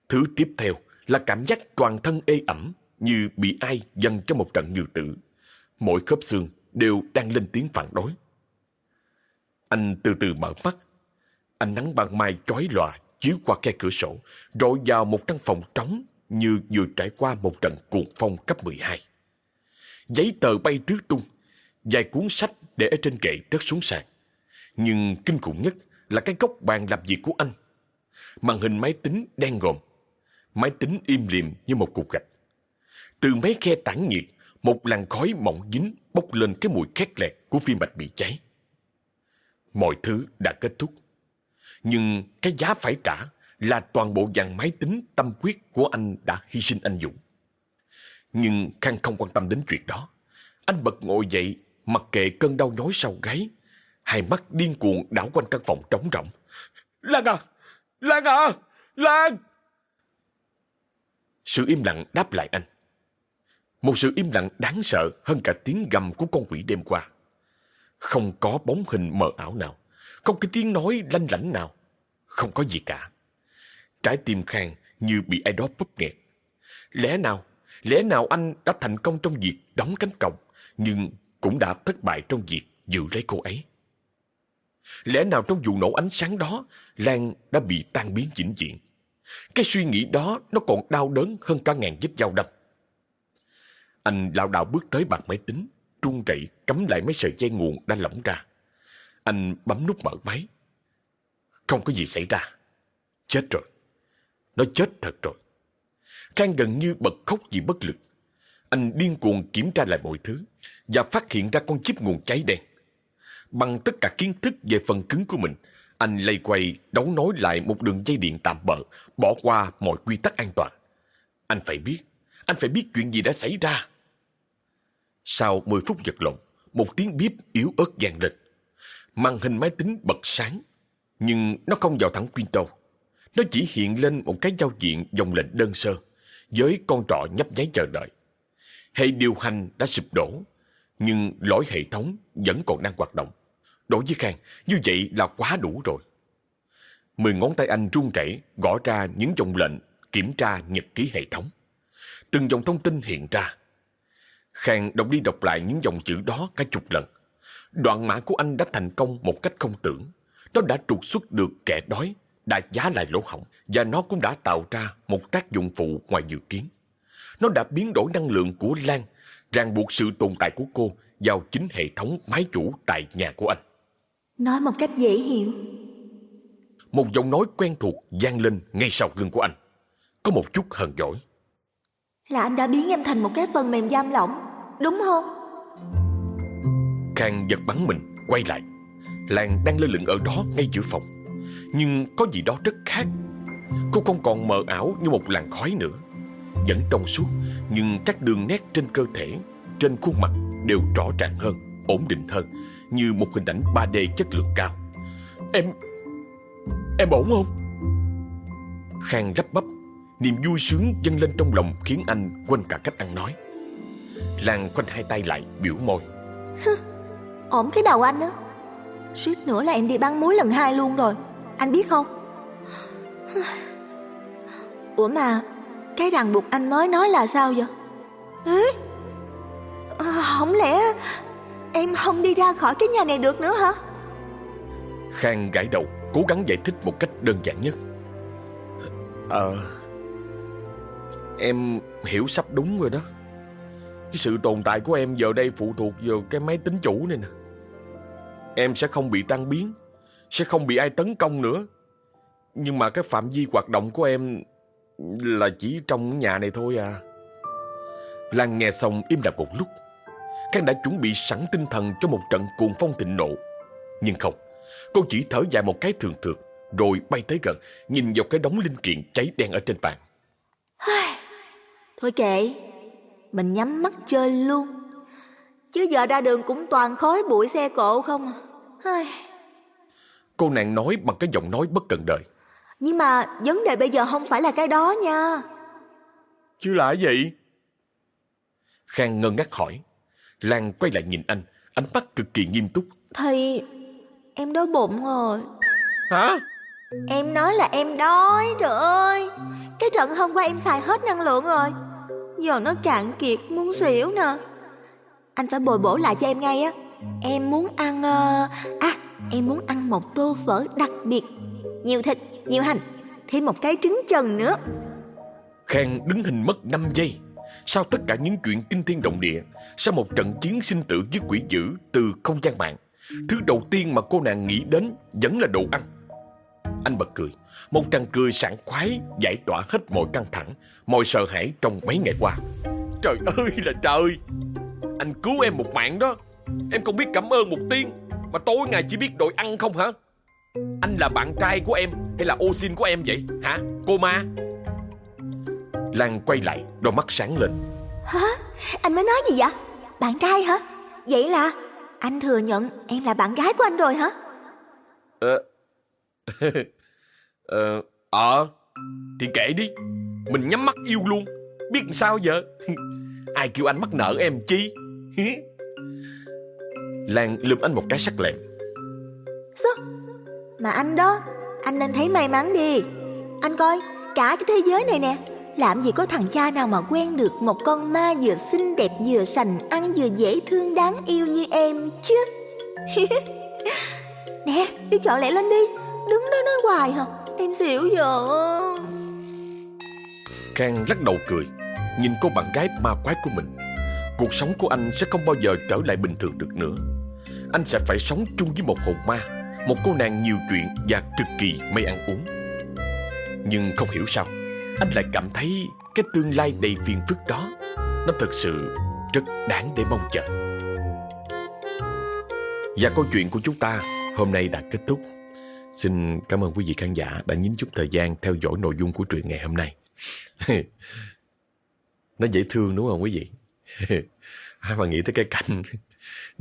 Thứ tiếp theo là cảm giác toàn thân ê ẩm như bị ai dần cho một trận ngừ tử. Mỗi khớp xương đều đang lên tiếng phản đối. Anh từ từ mở mắt. Ánh nắng ban mai chói lòa chiếu qua khe cửa sổ, rọi vào một căn phòng trống như vừa trải qua một trận cuồng phong cấp 12. Giấy tờ bay tứ tung, vài cuốn sách để ở trên kệ rớt xuống sàn. Nhưng kinh khủng nhất là cái góc bàn làm việc của anh. Màn hình máy tính đen ngòm, máy tính im lìm như một cục gạch. Từ mấy khe tản nhiệt, một làn khói mỏng dính bốc lên cái mùi khét lẹt của phi mạch bị cháy. Mọi thứ đã kết thúc. Nhưng cái giá phải trả là toàn bộ dàn máy tính tâm quyết của anh đã hy sinh anh Dũng. Nhưng Khang không quan tâm đến chuyện đó. Anh bật ngồi dậy, mặc kệ cơn đau nhói sau gáy. Hai mắt điên cuồng đảo quanh căn phòng trống rỗng. Lan à! Lan à! Lan! Sự im lặng đáp lại anh. Một sự im lặng đáng sợ hơn cả tiếng gầm của con quỷ đêm qua. Không có bóng hình mờ ảo nào. Không cái tiếng nói lanh lảnh nào. Không có gì cả. Trái tim Khang như bị ai đó bóp nghẹt. Lẽ nào, lẽ nào anh đã thành công trong việc đóng cánh cổng, nhưng cũng đã thất bại trong việc giữ lấy cô ấy? Lẽ nào trong vụ nổ ánh sáng đó, Lan đã bị tan biến chỉnh diện? Cái suy nghĩ đó nó còn đau đớn hơn cả ngàn vết dao đâm. Anh lảo đảo bước tới bàn máy tính, trung rẩy cắm lại mấy sợi dây nguồn đã lỏng ra. Anh bấm nút mở máy. Không có gì xảy ra. Chết rồi. Nó chết thật rồi. Khang gần như bật khóc vì bất lực. Anh điên cuồng kiểm tra lại mọi thứ và phát hiện ra con chip nguồn cháy đen. Bằng tất cả kiến thức về phần cứng của mình, anh lây quay đấu nối lại một đường dây điện tạm bợ, bỏ qua mọi quy tắc an toàn. Anh phải biết, anh phải biết chuyện gì đã xảy ra. Sau 10 phút giật lộn, một tiếng bíp yếu ớt vang lên. Màn hình máy tính bật sáng, nhưng nó không vào thẳng Windows. Nó chỉ hiện lên một cái giao diện dòng lệnh đơn sơ, với con trọ nhấp nháy chờ đợi. Hệ điều hành đã sụp đổ, nhưng lỗi hệ thống vẫn còn đang hoạt động. Đối với Khang, như vậy là quá đủ rồi. Mười ngón tay anh run rẩy gõ ra những dòng lệnh kiểm tra nhật ký hệ thống. Từng dòng thông tin hiện ra. Khang đọc đi đọc lại những dòng chữ đó cả chục lần. Đoạn mã của anh đã thành công một cách không tưởng. Nó đã trục xuất được kẻ đói, đã giá lại lỗ hỏng và nó cũng đã tạo ra một tác dụng phụ ngoài dự kiến. Nó đã biến đổi năng lượng của Lan, ràng buộc sự tồn tại của cô vào chính hệ thống máy chủ tại nhà của anh. Nói một cách dễ hiểu. Một giọng nói quen thuộc vang lên ngay sau lưng của anh. Có một chút hờn dỗi. Là anh đã biến em thành một cái phần mềm giam lỏng, đúng không? Khang giật bắn mình, quay lại. Lan đang lơ lửng ở đó ngay giữa phòng. Nhưng có gì đó rất khác. Cô không còn mờ ảo như một làn khói nữa. Vẫn trong suốt, nhưng các đường nét trên cơ thể, trên khuôn mặt đều rõ ràng hơn, ổn định hơn, như một hình ảnh 3D chất lượng cao. Em... em ổn không? Khang lắp bắp, niềm vui sướng dâng lên trong lòng khiến anh quên cả cách ăn nói. Lan khoanh hai tay lại, biểu môi. Ổn cái đầu anh á. Suýt nữa là em đi băng muối lần hai luôn rồi. Anh biết không? Ủa mà, cái ràng buộc anh mới nói là sao vậy? Ê? À, không lẽ em không đi ra khỏi cái nhà này được nữa hả? Khang gãi đầu, cố gắng giải thích một cách đơn giản nhất. Ờ... em hiểu sắp đúng rồi đó. Cái sự tồn tại của em giờ đây phụ thuộc vào cái máy tính chủ này nè. Em sẽ không bị tan biến, sẽ không bị ai tấn công nữa. Nhưng mà cái phạm vi hoạt động của em là chỉ trong nhà này thôi à. Lan nghe xong im lặng một lúc. Khang đã chuẩn bị sẵn tinh thần cho một trận cuồng phong thịnh nộ. Nhưng không, cô chỉ thở dài một cái thường thượt, rồi bay tới gần, nhìn vào cái đống linh kiện cháy đen ở trên bàn. Thôi kệ, mình nhắm mắt chơi luôn. Chứ giờ ra đường cũng toàn khói bụi xe cộ không à. Cô nàng nói bằng cái giọng nói bất cần đời. Nhưng mà vấn đề bây giờ không phải là cái đó nha. Chứ là gì? Khang ngơ ngác hỏi. Lan quay lại nhìn anh, ánh mắt cực kỳ nghiêm túc. Thì em đói bụng rồi. Hả? Em nói là em đói, trời ơi. Cái trận hôm qua em xài hết năng lượng rồi. Giờ nó cạn kiệt, muốn xỉu nè. Anh phải bồi bổ lại cho em ngay á. Em muốn ăn... Uh... À, em muốn ăn một tô phở đặc biệt. Nhiều thịt, nhiều hành, thêm một cái trứng trần nữa. Khang đứng hình mất 5 giây. Sau tất cả những chuyện kinh thiên động địa, sau một trận chiến sinh tử với quỷ dữ từ không gian mạng, thứ đầu tiên mà cô nàng nghĩ đến vẫn là đồ ăn. Anh bật cười, một tràng cười sảng khoái giải tỏa hết mọi căng thẳng, mọi sợ hãi trong mấy ngày qua. Trời ơi là trời! Anh cứu em một mạng đó, em không biết cảm ơn một tiếng, mà tối ngày chỉ biết đội ăn không hả? Anh là bạn trai của em hay là ô xin của em vậy, hả, cô ma? Lan quay lại, đôi mắt sáng lên. Hả? Anh mới nói gì vậy? Bạn trai hả? Vậy là anh thừa nhận em là bạn gái của anh rồi hả? Ờ... ờ... Ờ... Thì kệ đi. Mình nhắm mắt yêu luôn. Biết sao giờ? Ai kêu anh mắc nợ em chi? Lan lườm anh một cái sắc lẹm. Sao? Mà anh đó, anh nên thấy may mắn đi. Anh coi, cả cái thế giới này nè, làm gì có thằng cha nào mà quen được một con ma vừa xinh đẹp vừa sành ăn vừa dễ thương đáng yêu như em chứ Nè đi chọn lẹ lên đi Đứng đó nói hoài hả Em xỉu giờ Khang lắc đầu cười Nhìn cô bạn gái ma quái của mình Cuộc sống của anh sẽ không bao giờ trở lại bình thường được nữa anh sẽ phải sống chung với một hồn ma, Một cô nàng nhiều chuyện và cực kỳ mê ăn uống Nhưng không hiểu sao, anh lại cảm thấy cái tương lai đầy phiền phức đó, nó thật sự rất đáng để mong chờ. Và câu chuyện của chúng ta hôm nay đã kết thúc. Xin cảm ơn quý vị khán giả đã nhín chút thời gian theo dõi nội dung của truyện ngày hôm nay. nó dễ thương đúng không quý vị? Ai mà nghĩ tới cái cảnh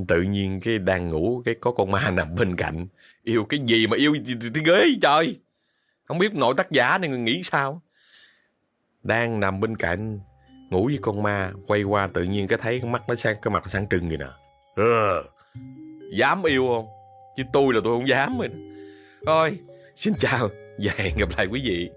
tự nhiên cái đang ngủ cái có con ma nằm bên cạnh. Yêu cái gì mà yêu thì ghế trời? Không biết nội tác giả này người nghĩ sao? Đang nằm bên cạnh ngủ với con ma quay qua tự nhiên cái thấy cái mắt nó sang cái mặt nó sáng trưng vậy nè. Ừ, dám yêu không? Chứ tôi là tôi không dám rồi thôi xin chào và hẹn gặp lại quý vị.